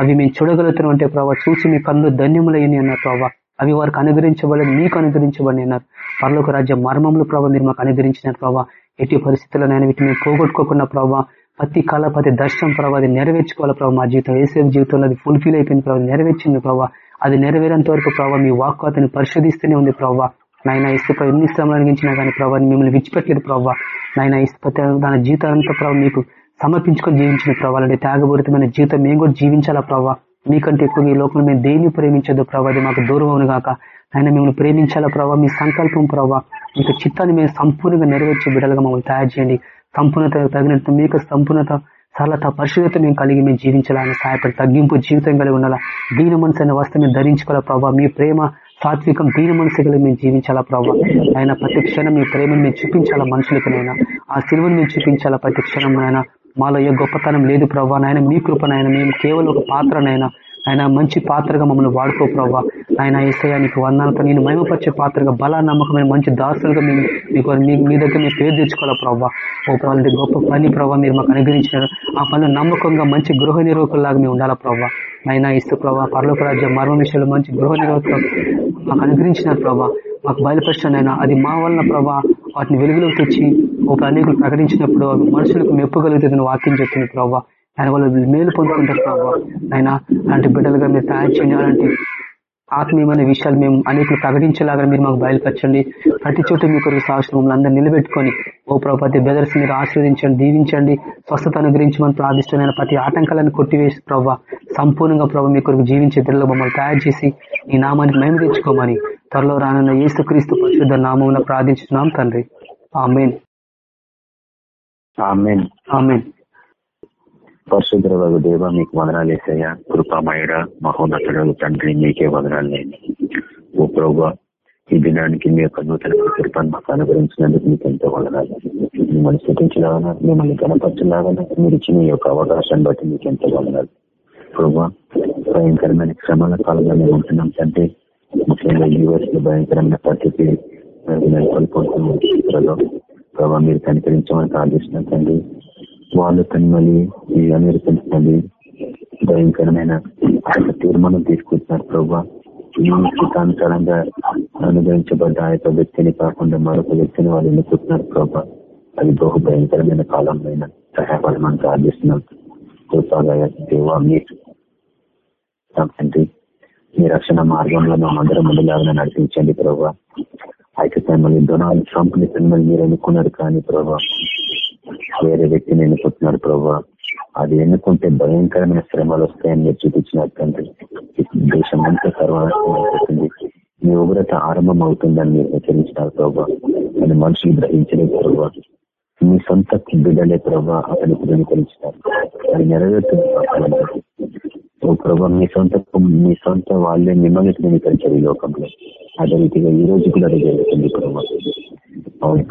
అవి మేము చూడగలుగుతున్నాం అంటే ప్రభావ చూసి మీ కళ్ళు ధన్యములయ్యని అన్నారు ప్రభావ అవి వారికి అనుగ్రహించబడని మీకు అనుగ్రహించబడి అన్నారు. పర్లోక రాజ్య మర్మములు ప్రభావ మీరు మాకు అనుగ్రహించినారు ప్రభావ ఎట్టి పరిస్థితుల్లోనైనా వీటిని మేము పోగొట్టుకోకుండా ప్రభావ ప్రతి కాల ప్రతి దర్శనం ప్రభావ అది నెరవేర్చుకోవాలి ప్రభావ మా జీవితం. ఏసేపు జీవితంలో అది ఫుల్ఫిల్ అయిపోయింది ప్రభావ నెరవేర్చింది ప్రభావ అది నెరవేరేంత వరకు ప్రభావ మీ వాక్కు పరిశోధిస్తూనే ఉంది ప్రభావ నాయన ఇసుక ఎన్ని శ్రమలు అనిగించినా కానీ ప్రభావ మిమ్మల్ని విడిచిపెట్టలేదు ప్రభావ నాయన ఇసుక దాని జీవితాంతా ప్రభావ మీకు సమర్పించుకొని జీవించిన ప్రభావ అంటే త్యాగపూరితమైన జీవితం మేము కూడా జీవించాలా ప్రభావ మీకంటే ఎక్కువ ఈ లోకంలో మేము దేన్ని ప్రేమించదు ప్రభావ అది మాకు దూరం అవును కాక ఆయన మిమ్మల్ని ప్రేమించాలా ప్రభావ మీ సంకల్పం ప్రభావ మీకు చిత్తాన్ని మేము సంపూర్ణంగా నెరవేర్చే బిడ్డలుగా మమ్మల్ని తయారు చేయండి. సంపూర్ణత తగినట్టు మీకు సంపూర్ణత సరళత పరిశుభ్రత మేము కలిగి మేము జీవించాలని సహాయపడి తగ్గింపు జీవితం కలిగి ఉండాలా? దీని మనసు అనే వస్తువు మేము ధరించుకోవాలా ప్రభావ మీ ప్రేమ సాత్వికం దీని మనసు మేము జీవించాలా ప్రభావ ఆయన ప్రతి క్షణం మీ ప్రేమను మేము చూపించాలా మనుషులకునైనా ఆ సిలువను మేము చూపించాలా ప్రతి క్షణం ఆయన మాలో ఏ గొప్పతనం లేదు ప్రభావ నాయన. మీ కృపనైనా మేము కేవలం ఒక పాత్రనైనా ఆయన మంచి పాత్రగా మమ్మల్ని వాడుకో ప్రభావ ఆయన ఏసయానికి వందాలతో నేను మహిమపరిచే పాత్రగా బల నమ్మకమైన మంచి దాసులుగా మేము మీకు మీ దగ్గర మీ పేరు తెచ్చుకోవాలి ప్రభావ ఓ ప్రభావ గొప్ప పని ప్రభావ మీరు మాకు అనుగ్రహించినారు. ఆ పనులు నమ్మకంగా మంచి గృహ నిర్వహకులాగా మేము ఉండాలా ప్రభావ అయినా ఇస్తూ ప్రభావ పర్లోక రాజ్యం మర్మ విషయంలో మంచి గృహ నిర్వాహకులు మాకు అనుగ్రహించినారు ప్రభావ మాకు బయలుపరిచినైనా అది మా వలన ప్రభా వాటిని వెలుగులోకి తెచ్చి ఒక అనేకులు ప్రకటించినప్పుడు మనుషులకు మెప్పగలుగుతుందని వాక్యం చెప్తుంది ప్రభావ ఆయన వాళ్ళు మేలు పొందుకుంటారు ప్రభావ ఆయన అలాంటి బిడ్డలుగా మీరు తయారు చేయండి. అలాంటి ఆత్మీయమైన విషయాలు మేము అనేకలు ప్రకటించేలాగా మీరు మాకు బయలుపరచండి. ప్రతి చోట మీ కొరకు సాక్షి మమ్మల్ని అందరూ నిలబెట్టుకొని ఓ ప్రతి బెదర్స్ మీరు ఆశీర్వదించండి దీవించండి. స్వస్థత అనుగ్రహించమని ప్రార్థిస్తున్న ప్రతి ఆటంకాలను కొట్టివేసి ప్రభావ సంపూర్ణంగా ప్రభావ మీ కొరకు జీవించే బిడ్డలు మమ్మల్ని తయారు చేసి ఈ నామానికి మేము తెచ్చుకోమని త్వరలో రానున్న యేసుక్రీస్తు పరిశుద్ధ నామంలో ప్రార్థించున్నాం తండ్రి. ఆమెన్. ఆమెన్. పరిశుద్ధ దేవ మీకు వదనాలు వేసాయ కృపామయుడ మహోన్నతుడు తండ్రి మీకే వదనాలు నేను. ఓ ప్రభు ఈ దినానికి మీ యొక్క నూతన కృపను మాకు అనుగ్రహించినందుకు మీకు ఎంతో వదనాలు. మిమ్మల్ని స్థితించలాగా మిమ్మల్ని కనపరచలాగా మీరు ఇచ్చిన యొక్క అవకాశాన్ని బట్టి మీకు ఎంతో వదనాలు. ప్రభు భయంకరమైన శ్రమల కాలంలో మేము ఉంటున్నాం తండ్రి. ముఖ్యంగా యూఎస్లో భయంకరమైన పరిస్థితి నెలకొల్పోతున్నాం ప్రభావ మీరు కనికరించమని ప్రార్థిస్తున్నాం తండ్రి. వాళ్ళు తనమలి ఈ అమెరికన్ తల్లి భయంకరమైన తీర్మానం తీసుకొచ్చినారు ప్రభావ చిత్తానుసారంగా అనుభవించబడ్డ ఆ యొక్క వ్యక్తిని కాకుండా మరొక వ్యక్తిని వాళ్ళు ఎన్నుకుంటున్నారు ప్రభావ అది బహు భయంకరమైన కాలంలో సహాయపడి మనం ప్రార్థిస్తున్నాం కృపాగా దేవా మీరు తండ్రి మీ రక్షణ మార్గంలో మేమందరం ముందులాగా నడిపించండి ప్రభావ అయితే తనమల్ని డొనాల్డ్ ట్రంప్ని తనమల్ని మీరు ఎన్నుకున్నారు కానీ ప్రభావ వేరే వ్యక్తిని ఎన్నుకుంటున్నారు ప్రభావ అది ఎన్నుకుంటే భయంకరమైన శ్రమలు వస్తాయని మీరు చూపించినారు తండ్రి. దేశం అంతా సర్వనాశనం మీ ఉగ్రత ఆరంభం అవుతుందని మీరు హెచ్చరించినారు ప్రభావ అని మనుషులు గ్రహించలేదు ప్రభావ మీ సొంత బిడ్డలే ప్రభా అతని ధృవీకరించినారు అది నెరవేరుతుంది ఓ ప్రభా మీ సొంత మీ సొంత వాళ్ళే మిమ్మల్ని ధృవీకరించారు ఈ లోకంలో. అదే రీతిగా ఈ రోజు కూడా అది జరుగుతుంది ప్రభా.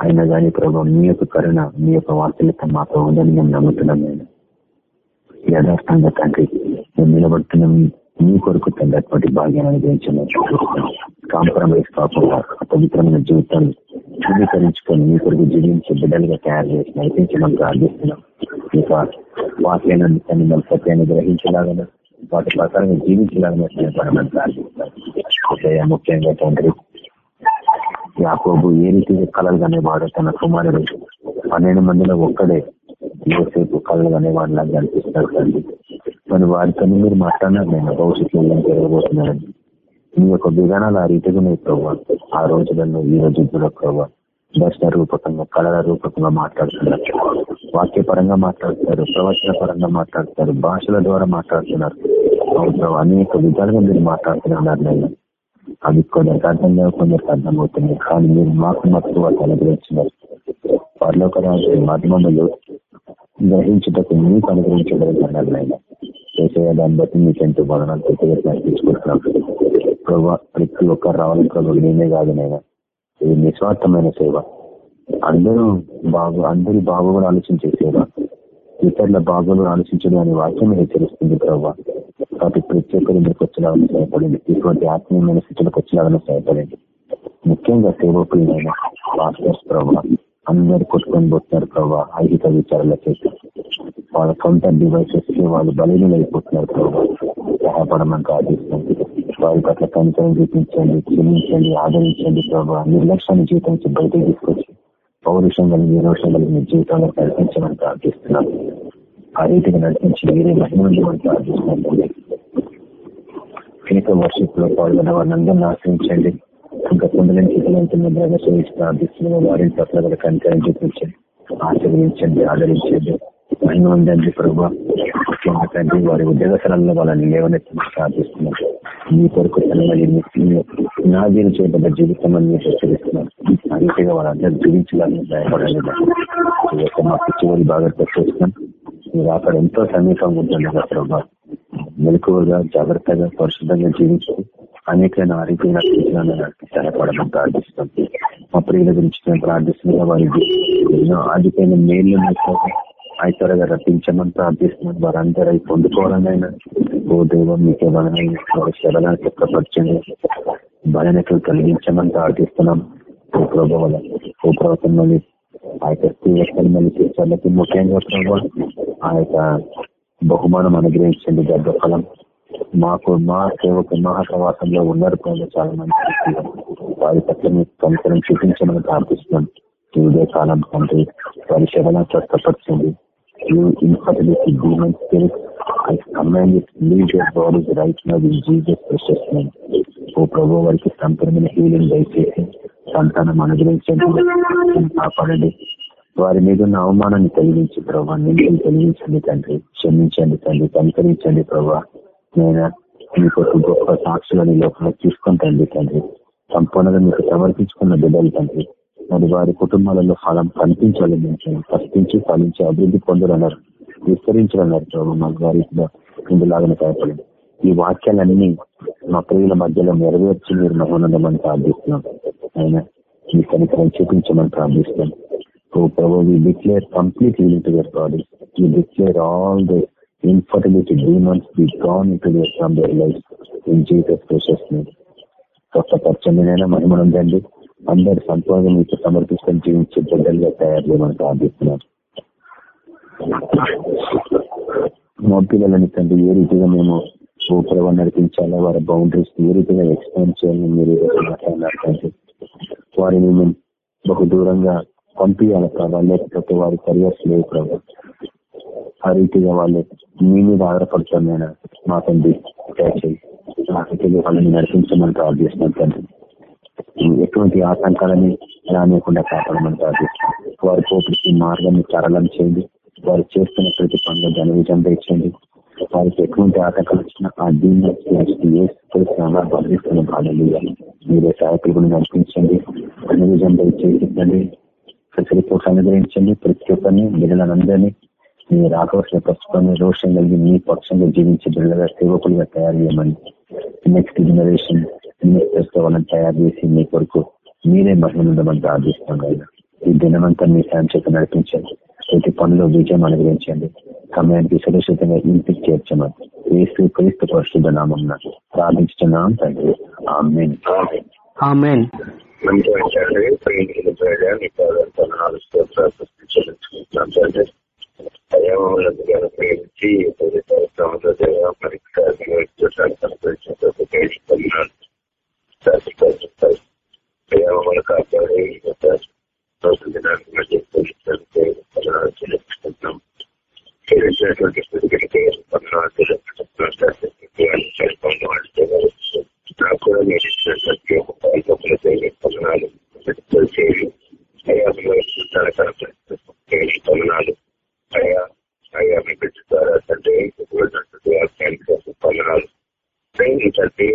అయినా కానీ ప్రభావ మీ యొక్క కరుణ మీ యొక్క వార్తలతో మాతో ఉందని మేము నమ్ముతున్నాం నేను యథార్థంగా తండ్రి మేము నిలబడుతున్నాం మీ కొరకు తండ్రి అటువంటి భాగ్యాన్ని అనుగ్రహించమని కాంప్రమైజ్ కాకుండా పవిత్రమైన జీవితాన్ని ధృవీకరించుకొని మీ కొరకు జీవించే బిడ్డలుగా తయారు చేసి నడిపించి మనం ప్రార్థిస్తున్నాం. ఇక వాక్యాన్ని మిమ్మల్ని సత్యాన్ని గ్రహించలాగా వాటి ప్రకారంగా జీవించలాగా ప్రార్థిస్తున్నాం ముఖ్యంగా తండ్రి యాకోబు ఏ రీతిగా కలలు కనేవాడు తన కుమారుడు పన్నెండు మందిలో ఒక్కడే యోసేపు కళలు కనేవాడు లాగా అనిపిస్తాడు తండ్రి మరి వారితో మీరు మాట్లాడినారు నేను భవిష్యత్తులో ఏం జరగబోతున్నారని మీ యొక్క విధానాలు ఆ రీతిగా ప్రభావ ఆ రోజులలో ఈ రోజు కూడా ప్రభావ దర్శన రూపకంగా కళల రూపకంగా మాట్లాడుతున్నారు. వాక్యపరంగా మాట్లాడుతారు ప్రవచన పరంగా మాట్లాడుతారు భాషల ద్వారా మాట్లాడుతున్నారు. అనేక విధాలుగా మీరు మాట్లాడుతున్నారు నేను. అవి కొందరికి అర్థం కొందరికి అర్థమవుతుంది. కానీ మీరు మాకు మాత్రం వాళ్ళు అనుగ్రహించినారు. పర్లోక రాజు మాధ్యమంలో గ్రహించుటకు మీకు అనుగ్రహించగలుగుతున్నారు ఆయన చేసే దాన్ని బట్టి మీకు ఎంతో బలనాలు తీసుకుంటున్నాం ప్రతి ఒక్కరు రావాలి ప్రభు నేనే కాదు నేను ఇది నిస్వార్థమైన సేవ. అందరూ బాగు అందరి బాగు కూడా ఆలోచించే సేవ. ఇతరుల బాగులు ఆలోచించడం అనే వాక్యం హెచ్చరిస్తుంది ప్రభావ కాబట్టి ప్రతి ఒక్కరు మీకు వచ్చేలాగా సహాయపడింది ఇటువంటి ఆత్మీయమైన స్థితిలోకి వచ్చేలాగా సహాయపడింది ముఖ్యంగా సేవకులైన మాస్టర్స్ ప్రభావ అందరు కొట్టుకొని పోతున్నారు ప్రభావ ఐహిక విచారాల చేసి వాళ్ళ సొంత డివైసెస్కి వాళ్ళు బలీనులు అయిపోతున్నారు ప్రభావ సహాయపడమని ప్రార్థిస్తున్నాం. వారి పట్ల కనికరం చూపించండి క్షమించండి ఆదరించండి ప్రభావ నిర్లక్ష్యాన్ని జీవితం నుంచి బయటకు తీసుకొచ్చి పౌరుషం కలిగి నిరోషం కలిగి మీ జీవితంలో నడిపించమని ప్రార్థిస్తున్నాం. ఆ రీతిగా నడిపించి మీరే మహిమని ప్రార్థిస్తున్నాం కనుక వర్షిప్లో పాల్గొన్న వారిని అందరినీ ఆశ్రయించండి. ఇంకా కుండలని స్థితిలో ప్రదర్శించి ప్రార్థిస్తున్న. వారిని పట్ల కూడా కనికరం చూపించండి. ఆశీర్వించండి ఆదరించండి. మహిమ ఉందండి ప్రభావ ముఖ్యంగా తండ్రి వారి ఉద్యోగస్థలంలో వాళ్ళని లేవనెత్తి ప్రార్థిస్తున్నారు మీ కొరకు తెలవని నాదీలు చేయబడ్డ జీవితం అని మీరు హెచ్చరిస్తున్నారు ఆ రీతిగా వాళ్ళందరూ జీవించాలని భయపడాలి మా చివరి బాగా చూస్తున్నాం మీరు అక్కడ ఎంతో సమీపంగా ఉంటుంది కదా ప్రభావ మెలకువగా జాగ్రత్తగా పరిశుద్ధంగా జీవించి అనేకైన ఆరోగ్యంగా సహాయపడమని ప్రార్థిస్తాం మా ప్రియుల గురించి మేము ప్రార్థిస్తున్నాం. వారికి ఎన్నో ఆధిపైన ఆదిపైన మేలు అయితరగా రప్పించమని ప్రార్థిస్తున్నాను వారందరూ అవి పొందుకోవాలనైనా ఓ దైవం మీకే వలనైనా వారి శరణాన్ని చెప్పపరచండి బలనకులు కలిగించమని ప్రార్థిస్తున్నాం. ఓ ప్రభావ ఓ ప్రవర్తన ఆ యొక్క స్త్రీ మళ్ళీ చేసేళ్ళకి ముఖ్యంగా ప్రభావ ఆ యొక్క బహుమానం అనుగ్రహించండి. గర్భఫలం మాకు మా సేవకు మహాసవాసంలో ఉన్నారు కూడా చాలా మంది వారి పట్ల మీకు కనికరం చూపించమని ప్రార్థిస్తున్నాం. ఇదే కాలం తండ్రి వారి శరణ స్వస్థపరచండి. You infertility demon spirit I command it leave your bodies right now in Jesus precious name ఓ ప్రభు వారికి సంపూర్ణమైన హీలింగ్ దయచేసి సంతానం అనుగ్రహించండి కాపాడండి. వారి మీద ఉన్న అవమానాన్ని కలిగించి ప్రభావ నిందలు కలిగించండి తండ్రి. క్షమించండి తండ్రి. కనికరించండి ప్రభా నేను మీకు గొప్ప సాక్షులని లోపల తీసుకుంటండి తండ్రి. సంపూర్ణంగా మీకు సమర్పించుకున్న బిడ్డలు తండ్రి. మరి వారి కుటుంబాలలో ఫలం కనిపించాలి మేము కష్టించి ఫలించి అభివృద్ధి పొందరన్నారు విస్తరించాలన్నారు ప్రభావ మాకు వారి ఇందులాగానే సహాయపడండి ఈ వాక్యాలన్నీ మా ప్రియుల మధ్యలో నెరవేర్చి మీరు మహోనందమని ప్రార్థిస్తున్నాం. ఆయన మీ కనికరం చూపించమని ప్రార్థిస్తున్నాం. ఓ ప్రభు we declare complete healing to body we declare all the infertility demons be gone in to your from their life in Jesus process స్వస్థపరచండినైనా మహిమనుందండి. అందరి సంపాదన మీకు జీవించే బిడ్డలుగా తయారు చేయమని ప్రార్థిస్తున్నాం మా పిల్లలని తండ్రి ఏ రీతిగా మేము సూపర్గా నడిపించాలా వారి బౌండరీస్ ఏ రీతిగా ఎక్స్పాండ్ చేయాలని మీరు మాట్లాడినారు వారిని మేము బహు దూరంగా పంపించాలి ప్రభావ లేకపోతే వారి కెరియర్స్ లేవు ప్రభావ ఆ రీతిగా వాళ్ళు మీ మీద ఆధారపడుతున్నాయి మా తండ్రి. వాళ్ళని నడిపించమని ప్రార్థిస్తున్నాను తండ్రి. ఎటువంటి ఆటంకాలని రానియకుండా కాపాడమని ప్రార్థిస్తాం వారి పోటీ మార్గాన్ని సరళం చేయండి. వారు చేస్తున్న ప్రతి పనులు ఘన విజయం తెచ్చండి వారికి ఎటువంటి ఆటంకాలు వచ్చినా ఆ దీన్ని బంధిస్తున్న బాధలు మీరే సహాయకులు కూడా నడిపించండి. ఘన విజయం దయచేసిందండి రిపోర్ట్స్ అనుగ్రహించండి ప్రతి ఒక్కరిని బిడ్డలందరినీ మీ రాకవలసిన పసుకొని రోషం కలిగి మీ పక్షంగా జీవించే బిడ్డలుగా సేవకులుగా తయారు చేయమని. నెక్స్ట్ జనరేషన్ వాళ్ళని తయారు చేసి మీ కొరకు మీరే మహిళ ప్రార్థిస్తాం ఆయన ఈ దినమంతా మీ సాయం చేత నడిపించండి. ప్రతి పనులు విజయం అనుగ్రహించండి. సమయానికి సురక్షితంగా ఇంటికి చేర్చమని క్రీస్తు క్రీస్తు పరిశుద్ధ నామం ప్రార్థించున్నాం తండ్రి. ఆమెన్. ప్రేమించి మమ్మల్ని కాపాడి దినానికి మధ్య చెల్లించుకుంటున్నాం చెల్లించినటువంటి స్థితికి నాకు కూడా మీరు ఇచ్చినటువంటి పదనాలు చేయాలి అయ్యా పదనాలు అయ్యా అయ్యా మీ బిడ్డ ద్వారా తండ్రి వాక్యానికి పదనాలు తండ్రి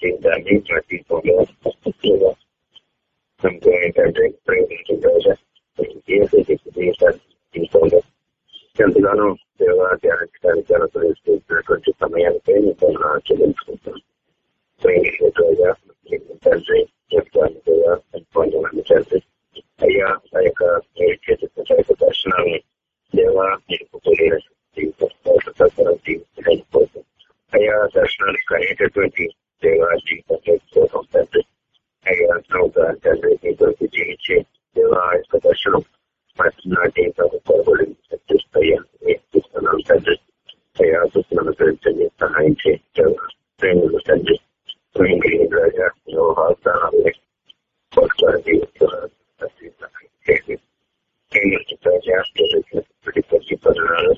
జీవితాన్ని మా జీవితంలో నమ్మకం ఏంటంటే ప్రయోగించిన జీవితంలో ఎంతగానో దేవ ధ్యానించడానికి అనుసరిస్తున్నటువంటి సమయానికే మీకు చెల్లించుకుంటాను ప్రయోగించేట్టుగా తండ్రి కొంతమంది తండ్రి అయ్యా ఆ యొక్క మీరు చేసిన యొక్క దర్శనాన్ని దేవా మీకు జీవితం అయ్యా దర్శనాలు కలిగేటటువంటి దేవాన్ని కోసం తండ్రి అయ్యా నౌక తండ్రి నీతోకి జీవించే దేవా యొక్క దర్శనం నాటి కొరబడి అయ్యా నేర్పిస్తున్నాను తండ్రి అయ్యా చూస్తున్నాను గురించి సహాయం చేయ ప్రేమలు తండ్రి ప్రతి పదినాలు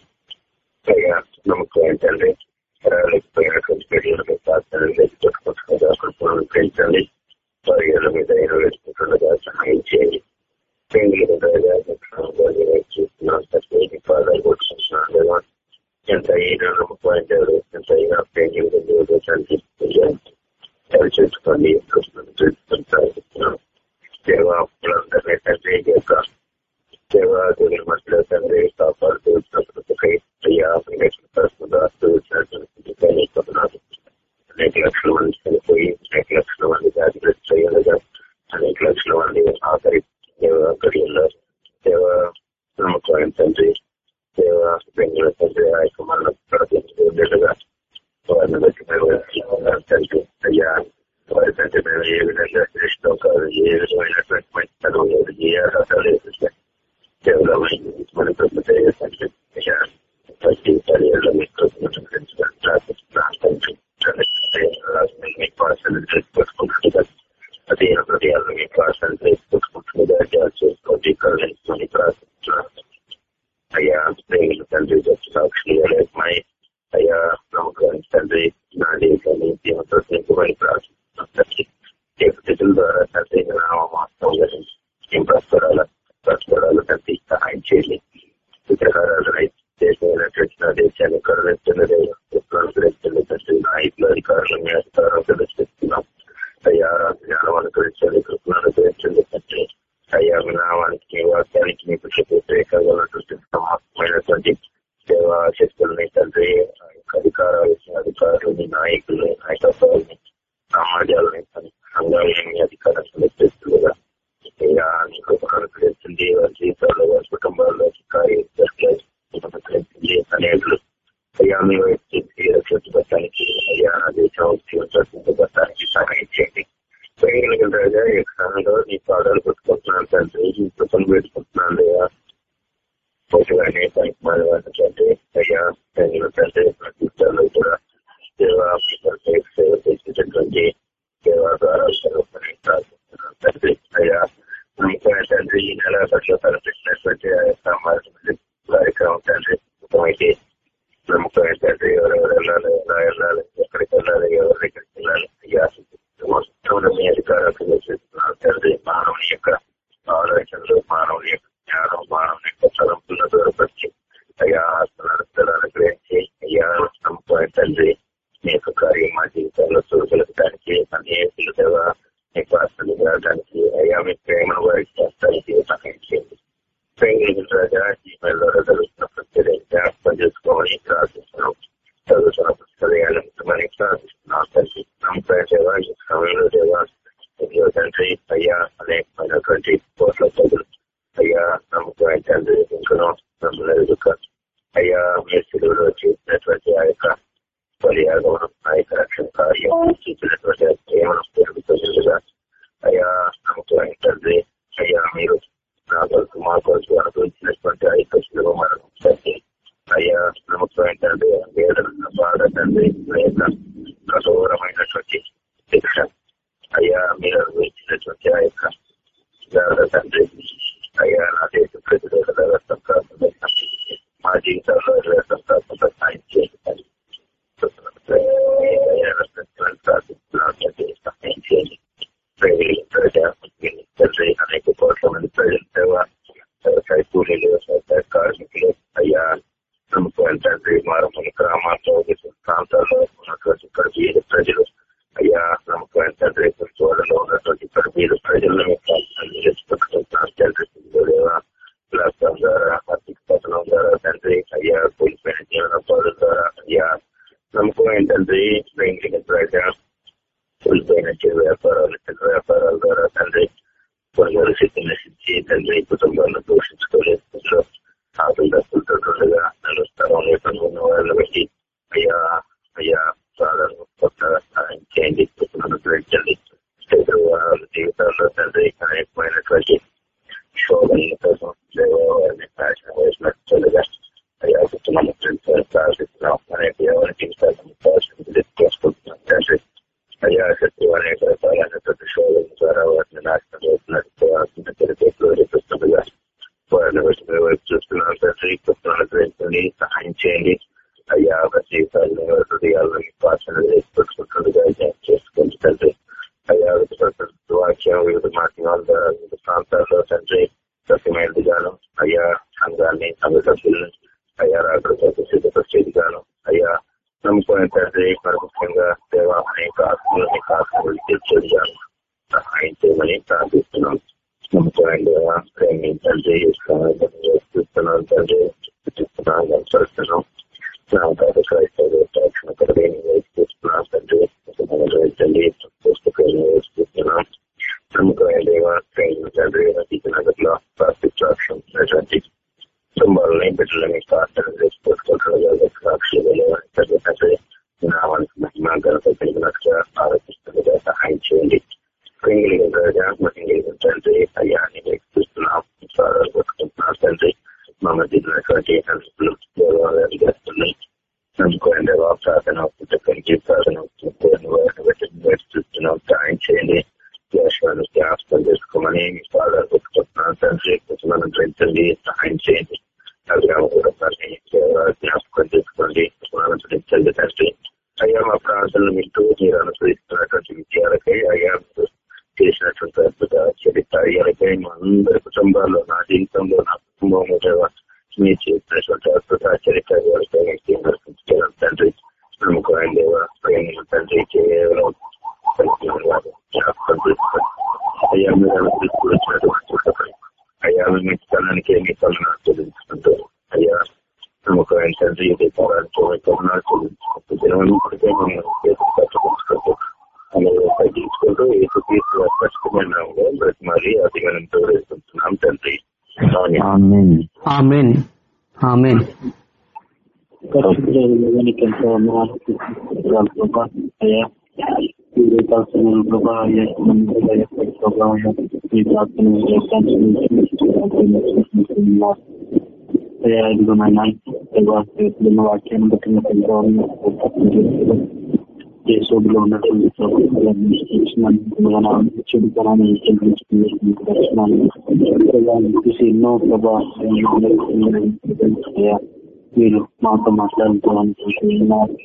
మీరు మాతో మాట్లాడుకోవాలనుకుంటున్నారు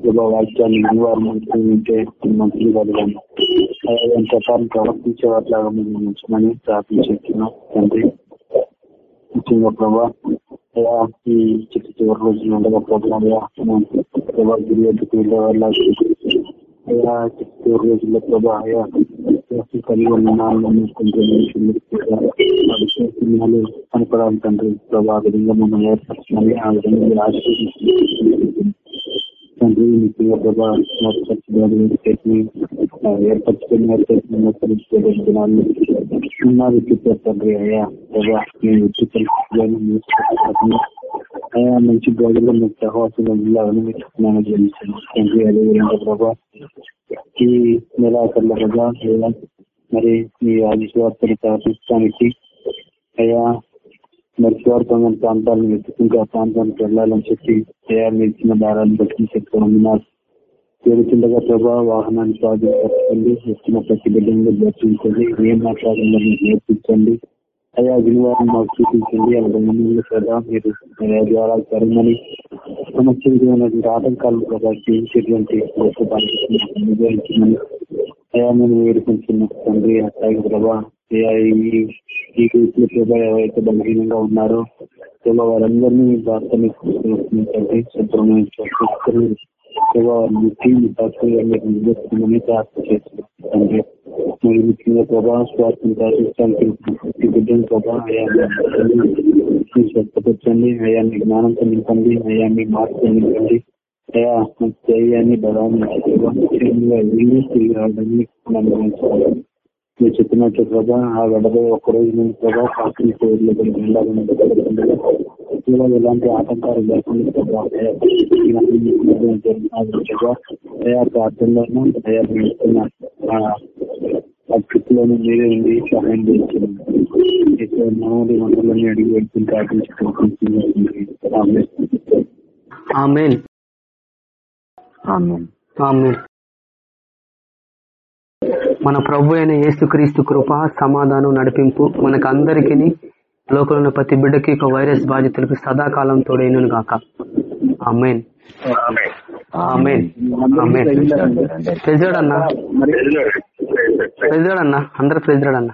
ప్రభా వాక్యాన్ని నివారణ ఉంటే మంత్రులు కలగండి దాని ప్రకారం ప్రవర్తించే వాటిలాగా మేము ఉంచమని ప్రార్థించుతున్నాం తండ్రి ముఖ్యంగా ప్రభా ఈ చిట్ట చివరి రోజులు ఉండగా ప్రభా ప్రభా వెళ్ళే వాళ్ళ అయ్యా చిట్ట రోజుల్లో ప్రభా కలిగి ఉన్న కనపడాలి తండ్రి. ప్రభా విధంగా మమ్మల్ని ఏర్పరచాలి ఆ విధంగా ఆశీర్వదించి తండ్రి ప్రభా తండ్రి అయ్యా ప్రభా నేను అయ్యా మంచి గోడలో మీ సహవాసంగా అనుమతిస్తున్నాను జయించండి అదేవిధంగా ప్రభా ఈ నెలాఖరుల ప్రభా అయ్యా మరి మీ ఆదిశ్వార్తని ప్రార్థించడానికి అయ్యా మరి స్వార్థమైన ప్రాంతాలను వెతుకుంటూ ఆ ప్రాంతానికి వెళ్ళాలని చెప్పి అయ్యా మీరు ఇచ్చిన దారాన్ని బట్టి చెప్పుకున్నారు జరుగుతుండగా ప్రభా వాహనాన్ని స్వాధీనపరచండి వచ్చిన ప్రతి బిడ్డలను దర్శించండి ఏం మాట్లాడాలని నేర్పించండి అయ్యా గురువారం మాకు చూపించండి. ఆ కదా మీరు ద్వారా జరగమని సమస్యటువంటి ఆటంకాలను ప్రభావ జీవించేటువంటి అనుభవించమని అయ్యా మేము వేడుకుంటున్నాం. తండ్రి అట్లాగే ప్రభా అయ్యా ఈ రీతిలో ప్రభా ఎవరైతే బలహీనంగా ఉన్నారో ప్రభా వారందరినీ వార్తని తండ్రి శుభ్రమైన నిర్వహిస్తుందని ప్రార్థన చేస్తున్నాం మరి ముఖ్యంగా ప్రభా స్వార్థం ప్రార్థించడానికి ప్రభా అయ్యా స్వస్థపరచండి మీ జ్ఞానంతో నింపండి అయ్యా మీ మార్పు నింపండి అయ్యా ధైర్యాన్ని బలాన్ని మీరు చెప్పినట్లు ప్రభా ఆ గడప ఒక్క రోజు నుండి ప్రభా కోరిలో ఇలా ఎలాంటి ఆటంకాలు లేకుండా ప్రభా అయ్యా ప్రార్థనలోనూ అయ్యా ఇస్తున్న స్థితిలోనూ మీరే ఉండి సహాయం చేస్తున్నాం మామూలు వంటలని అడిగి పెడుతుంది ప్రార్థించుకుంటుంది ఆమెన్. ఆమెన్. మన ప్రభు అయిన యేసుక్రీస్తు కృప సమాధానం నడిపింపు మనకు అందరికీ లోకంలో ప్రతి బిడ్డకి ఒక వైరస్ బాధితులకు సదాకాలం తోడైనను గాక. ఆమెన్. ప్రెసిడెంట్ అన్న. ప్రెసిడెంట్ అన్న. అందరు ప్రెసిడెంట్ అన్న.